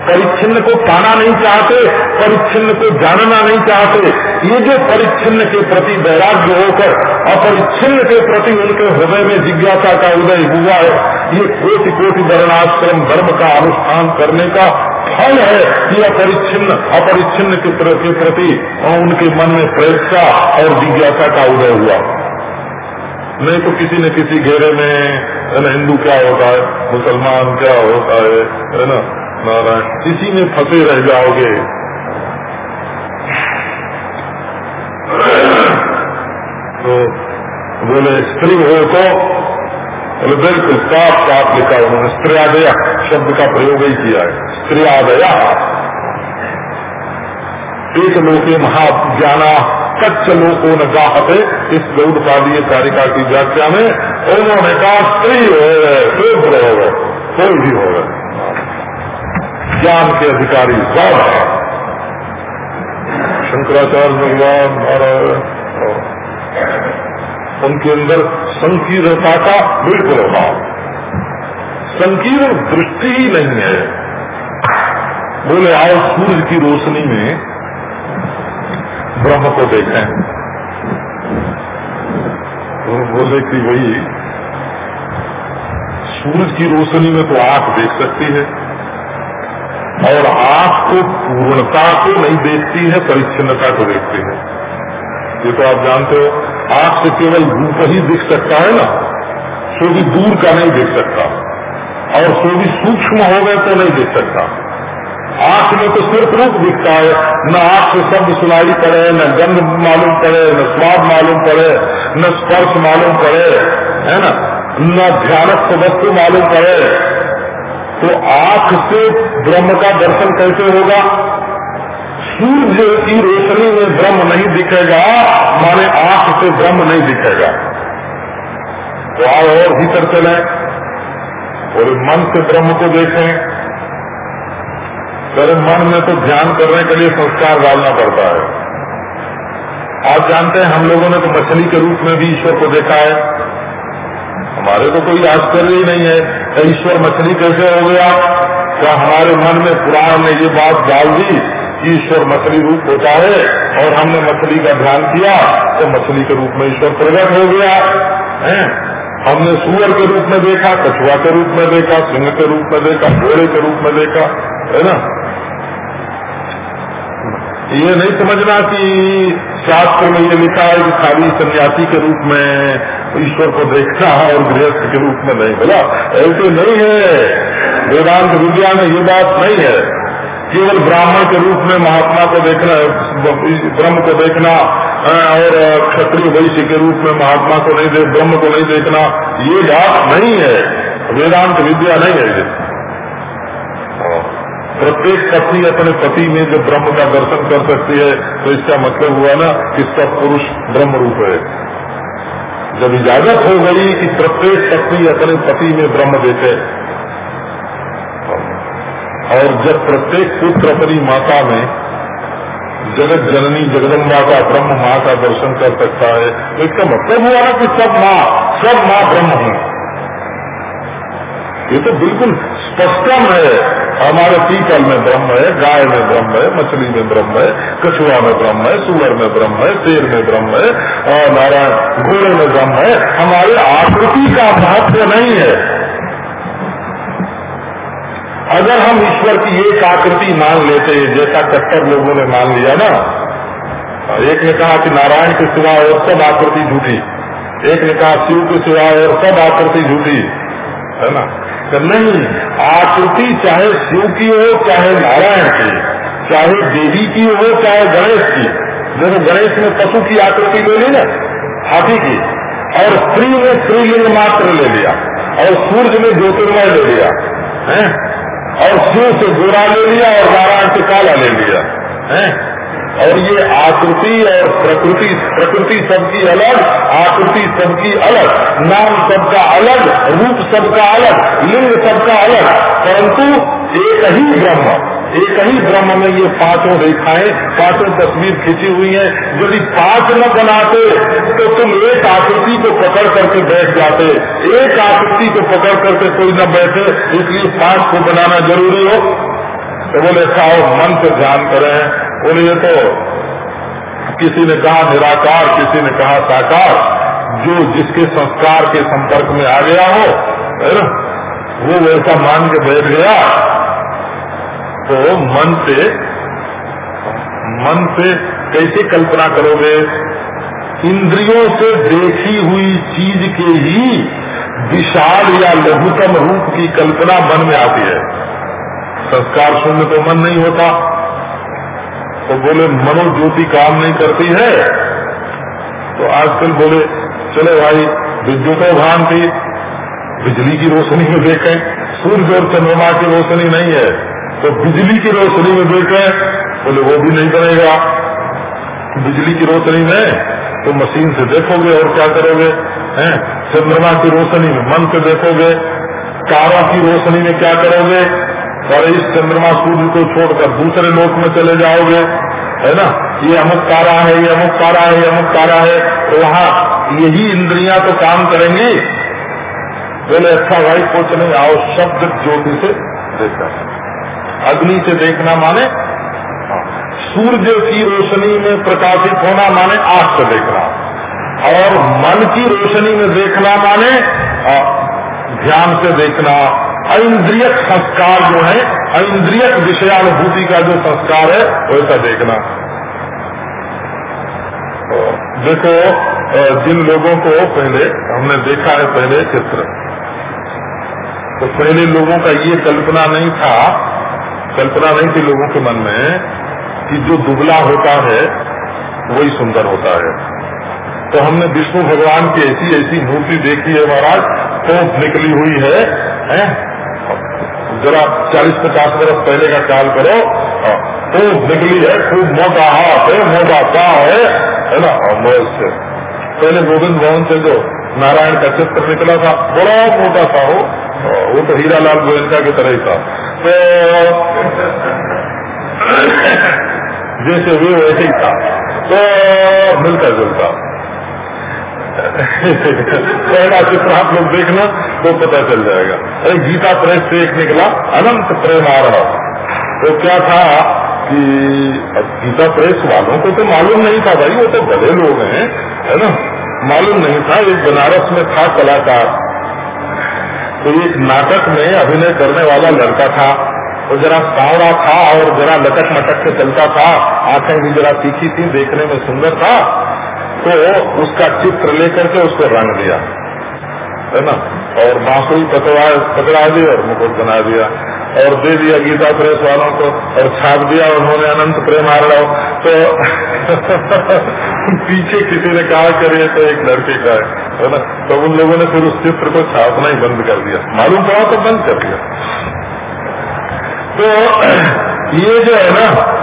Speaker 1: परिच्छिन्न को पाना नहीं चाहते, परिच्छिन्न को जानना नहीं चाहते। ये जो परिच्छिन्न के प्रति वैराग्य होकर, अपरिच्छिन्न के प्रति उनके हृदय में जिज्ञासा का उदय हुआ है, ये कोटि कोटि वर्णाश्रम धर्म का अनुष्ठान करने का फल है कि अपरिच्छिन्न अपरिच्छिन्न के प्रति उनके मन में प्रेक्षा और जिज्ञासा का उदय हुआ। नहीं तो किसी न किसी घेरे में हिंदू क्या होता है, मुसलमान क्या होता है है ना? नारायण इसी में फंसे रह जाओगे? तो बोले, स्त्री हो तो। बोले, बिल्कुल, साफ़ साफ़ लिखा उन्होंने, स्त्रियादया शब्द का प्रयोग ही किया है, स्त्रियादया। एक लोके महाज्ञाना कच्च लोको न गाहते इस गौड़ पादीय कारिका की व्याख्या में, उन्होंने कहा, स्त्री हो, शूद्र हो, कोई भी हो। ज्ञान के अधिकारी। सब है शंकराचार्य भगवान महाराज उनके अंदर संकीर्णता का बिल्कुल अभाव। संकीर्ण दृष्टि ही नहीं है। बोले आओ सूर्य की रोशनी में ब्रह्म को देखें। तो बोले कि भाई सूरज की रोशनी में तो आँख देख सकती है। और आपको पूर्णता को नहीं देखती है, परिच्छिन्नता को देखती है। ये तो आप जानते हो आँख से केवल रूप ही दिख सकता है ना, सो भी दूर का नहीं देख सकता। और सो भी सूक्ष्म हो गए तो नहीं देख सकता। आँख में तो सिर्फ़ रूप दिखता है, न आँख से शब्द सुनाई पड़े, न गंध मालूम पड़े, न स्वाद मालूम पड़े, न स्पर्श मालूम पड़े, है ना? न ध्यानस्थ वस्तु मालूम पड़े तो आँख से ब्रह्म का दर्शन कैसे होगा? सूर्य की रोशनी में ब्रह्म नहीं दिखेगा, माने आँख से ब्रह्म नहीं दिखेगा। तो आओ और भीतर चले और मन से ब्रह्म को देखें। मेरे मन में तो ध्यान करने के लिए संस्कार डालना पड़ता है। आप जानते हैं, हम लोगों ने तो मछली के रूप में भी ईश्वर को देखा है। हमारे तो कोई आश्चर्य ही नहीं है। ईश्वर मछली कैसे हो गया? क्या हमारे मन में पुराण ने ये बात डाल दी कि ईश्वर मछली रूप होता है और हमने मछली का ध्यान किया तो मछली के रूप में ईश्वर प्रकट हो गया, है? हमने सुअर के रूप में देखा, कछुआ के रूप में देखा, सिंह के रूप में देखा, घोड़े के रूप में देखा, है ना? ये नहीं समझना कि शास्त्र में ये लिखा है कि खाली सन्यासी के रूप में ईश्वर को देखना है और गृहस्थ के रूप में नहीं। बोला, ऐसे नहीं है। वेदांत विद्या में ये बात नहीं है। केवल ब्राह्मण के रूप में महात्मा को देखना, ब्रह्म को देखना और क्षत्रिय वैश्य के रूप में महात्मा को नहीं देख ब्रह्म को नहीं देखना, ये बात नहीं है। वेदांत विद्या नहीं है। प्रत्येक पत्नी अपने पति में जब ब्रह्म का दर्शन कर सकती है तो इसका मतलब हुआ ना कि सब पुरुष ब्रह्म रूप है। जब इजाज़त हो गई कि प्रत्येक पत्नी अपने पति में ब्रह्म देखे और जब प्रत्येक पुत्र अपनी माता में जगत जननी, जगदम्बा का ब्रह्म माँ का दर्शन कर सकता है तो इसका मतलब हुआ ना कि सब माँ सब माँ ब्रह्म है। ये तो बिल्कुल स्पष्टम है। हमारे पीपल में ब्रह्म है, गाय में ब्रह्म है, मछली में ब्रह्म है, कछुआ में ब्रह्म है, सुअर में ब्रह्म है, शेर में ब्रह्म है और नारायण घोड़े में ब्रह्म है। हमारे आकृति का महत्व नहीं है। अगर हम ईश्वर की एक आकृति मान लेते हैं जैसा कट्टर लोगों ने मान लिया ना, एक ने कहा कि नारायण के सिवा और सब आकृति झूठी, एक ने कहा शिव के सिवा और सब आकृति झूठी, है ना? नहीं। आकृति चाहे शिव की हो, चाहे नारायण की, चाहे देवी की हो, चाहे गणेश की। जैसे गणेश ने पशु की आकृति ले ली ना, हाथी की, और स्त्री ने स्त्रीलिंग मात्र ले लिया, और सूर्य ने ज्योतिर्मय ले लिया, है? और शिव से गोरा ले लिया और नारायण से काला ले लिया, है? और ये आकृति और प्रकृति प्रकृति सबकी अलग, आकृति सबकी अलग, नाम सबका अलग, रूप सबका अलग, लिंग सबका अलग, परंतु एक ही ब्रह्म, एक ही ब्रह्म में ये पाँचों रेखाएँ, पाँचों तस्वीर खींची हुई है। यदि पाँच न बनाते तो तुम एक आकृति को पकड़ करके बैठ जाते। एक आकृति को पकड़ करके कोई न बैठे, इसलिए पाँच को बनाना ज़रूरी हो। तो बोले खाओ मन से ध्यान करें। बोले ये तो किसी ने कहा निराकार, किसी ने कहा साकार। जो जिसके संस्कार के संपर्क में आ गया हो, है ना, वो वैसा मान के बैठ गया। तो मन से मन से कैसे कल्पना करोगे? इंद्रियों से देखी हुई चीज़ के ही विशाल या लघुतम रूप की कल्पना मन में आती है। संस्कार शून्य तो मन नहीं होता। तो बोले, मनोज्योति काम नहीं करती है। तो आजकल बोले, चले भाई, विद्युतो भांति बिजली की रोशनी में देखें सूर्य और चंद्रमा की रोशनी नहीं है। तो बिजली की रोशनी में देखें बोले, वो भी नहीं बनेगा बिजली की रोशनी में तो मशीन से देखोगे और क्या करोगे? हैं? चंद्रमा की रोशनी में, मन से देखोगे। कारों की रोशनी में क्या करोगे? और इस चंद्रमा सूर्य को छोड़कर दूसरे लोक में चले जाओगे, है ना? ये अमुक तारा है, ये अमुक तारा है, ये अमुक तारा है तो वहाँ यही इंद्रियाँ तो काम करेंगी। बोले अच्छा भाई, कुछ नहीं, आओ, शब्द ज्योति से देखा अग्नि से देखना माने सूर्य की रोशनी में प्रकाशित होना माने आग से देखना। और मन की रोशनी में देखना माने ध्यान से देखना इंद्रियक संस्कार जो है इंद्रियक विषयानुभूति का जो संस्कार है वैसा देखना। देखो जिन लोगों को पहले हमने देखा है पहले चित्र। तो पहले लोगों का ये कल्पना नहीं था कल्पना नहीं थी लोगों के मन में कि जो दुबला होता है वही सुंदर होता है। तो हमने विष्णु भगवान की ऐसी ऐसी मूर्ति देखी है महाराज तो निकली हुई है, है? जरा चालीस पचास वर्ष पहले का काल करो। खूब निकली है, खूब मोटा हाथ है, मोटा पाव है है ना? से पहले गोविंद भवन से जो नारायण का चित्र निकला था, बड़ा मोटा था वो वो तो हीरा लाल गोविंदा की तरह ही था। तो जैसे वे वैसे ही था। तो मिलता जुलता। पहला चित्र आप लोग देखना तो पता चल जाएगा। अरे, गीता प्रेस से एक निकला, अनंत प्रेम आ रहा तो क्या था कि गीता प्रेस वालों को तो मालूम नहीं था भाई, वो तो बड़े लोग हैं, है ना? मालूम नहीं था, एक बनारस में था कलाकार। तो एक नाटक में अभिनय करने वाला लड़का था। वो जरा सावड़ा था और जरा लटक मटक से चलता था। आँखें भी जरा तीखी थी, देखने में सुंदर था। तो उसका चित्र लेकर के उसको रंग दिया, है ना? और बांसुरी पकड़ा पकड़ा दी और मुकुट बना दिया, और दे दिया गीता प्रेस वालों को, और छाप दिया उन्होंने अनंत प्रेम आ रहा तो पीछे किसी ने कहा, करे तो एक लड़के का है ना? तो उन लोगों ने फिर उस चित्र को छापना ही बंद कर दिया। मालूम पड़ा तो बंद कर दिया। तो ये जो है ना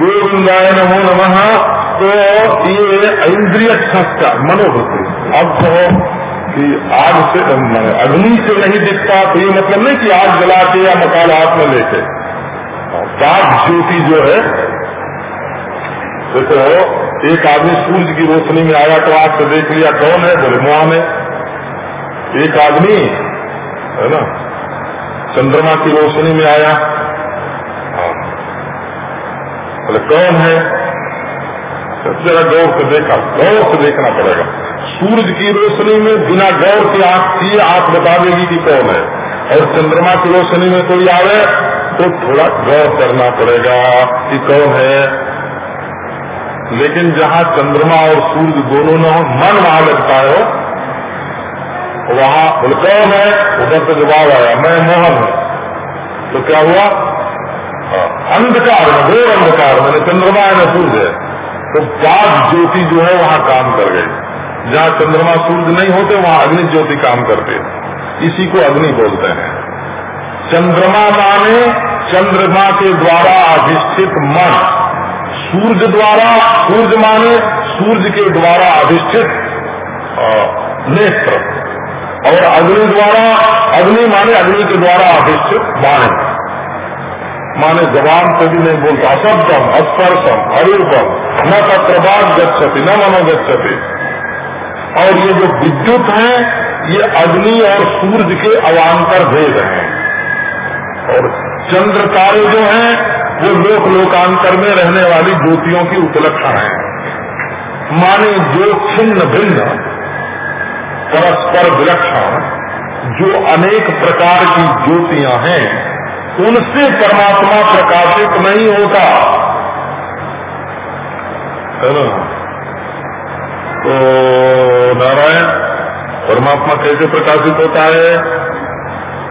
Speaker 1: गुरु गोविंदाय नमो नमः तो ये इंद्रिय संस्कार मनोवृत्ति। अब तो कि आग से अग्नि से नहीं दिखता तो ये मतलब नहीं कि आग जला के या मकान हाथ में लेके। बाघ ज्योति जो है, देखो तो एक आदमी सूर्य की रोशनी में आया तो आग से देख लिया, कौन है? बोले, मुआ में। एक आदमी, है ना, चंद्रमा की रोशनी में आया। हाँ। बोले, कौन है? जरा गौर से देखा गौर से देखना पड़ेगा। सूरज की रोशनी में बिना गौर की आँख की आँख बता देगी कि कौन है। और चंद्रमा की रोशनी में कोई आवे तो थोड़ा गौर करना पड़ेगा कि कौन है। लेकिन जहाँ चंद्रमा और सूर्य दोनों न हो मन वहाँ लगता है वहाँ कौन है? उधर से जवाब आया मैं मोहन हूँ। तो क्या हुआ? हाँ, अंधकार घोर अंधकार मैंने चंद्रमा है न सूर्य है। तो बाघ ज्योति जो है वहाँ काम कर गई। जहाँ चंद्रमा सूर्य नहीं होते, वहाँ अग्नि ज्योति काम करते। इसी को अग्नि बोलते हैं। चंद्रमा माने चंद्रमा के द्वारा अधिष्ठित मन। सूर्य द्वारा, सूर्य माने सूर्य के द्वारा अधिष्ठित नेत्र। और अग्नि द्वारा, अग्नि माने अग्नि के द्वारा अधिष्ठित माने माने जवान कभी नहीं बोलता अशब्दम अस्पर्शम अरूपम न तत्रभाग गच्छति, न मनो गच्छति। और ये जो विद्युत है, ये अग्नि और सूर्य के अवान्तर भेद हैं। और चंद्र तारे जो हैं, वो लोक लोकांतर में रहने वाली ज्योतियों की उपलक्षण है। माने जो छिन्न भिन्न, परस्पर विलक्षण, जो अनेक प्रकार की ज्योतियाँ हैं उनसे परमात्मा प्रकाशित नहीं होता। है ना? तो नारायण, परमात्मा कैसे प्रकाशित होता है?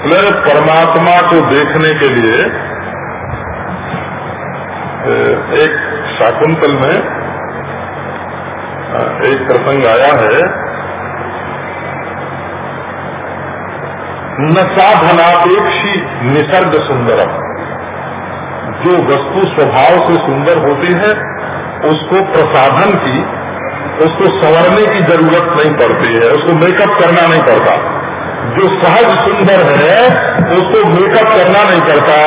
Speaker 1: बोले परमात्मा को देखने के लिए एक शाकुंतल में एक प्रसंग आया है। न साधनापेक्षी निसर्ग सुंदरम। जो वस्तु स्वभाव से सुंदर होती है, उसको प्रसाधन की, उसको संवरने की ज़रूरत नहीं पड़ती है, उसको मेकअप करना नहीं पड़ता। जो सहज सुंदर है, उसको मेकअप करना नहीं पड़ता,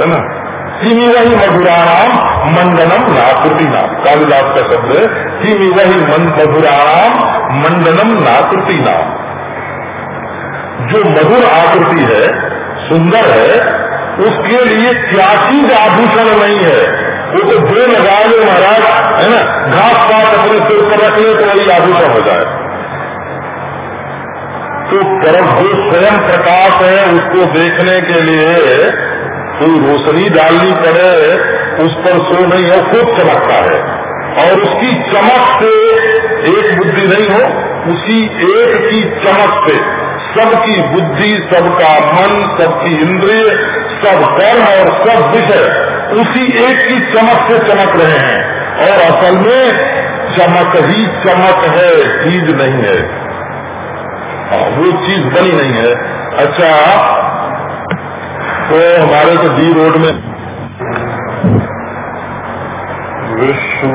Speaker 1: है ना? किमी वही मधुराणाम मंडनम नाकृति नाम। कालिदास का शब्द है, किमी वही मधुराणाम मंडनम नाकृति नाम। जो मधुर आकृति है, सुंदर है, उसके लिए क्या चीज़ आभूषण नहीं है? वो तो दो लगा लो महाराज, है ना? घास पात अपने सिर पर रख ले तो वही आभूषण हो जाए। तो परम जो स्वयं प्रकाश है, उसको देखने के लिए कोई रोशनी डालनी पड़े, उस पर सो नहीं हो खुद चमकता है। और उसकी चमक से एक बुद्धि नहीं हो, उसी एक की चमक से। सबकी बुद्धि सबका मन सबकी इंद्रिय सब कर्म और सब विषय उसी एक की चमक से चमक रहे हैं। और असल में चमक ही चमक है चीज़ नहीं है। हाँ, वो चीज़ बनी नहीं है। अच्छा तो हमारे तो डी रोड में विश्व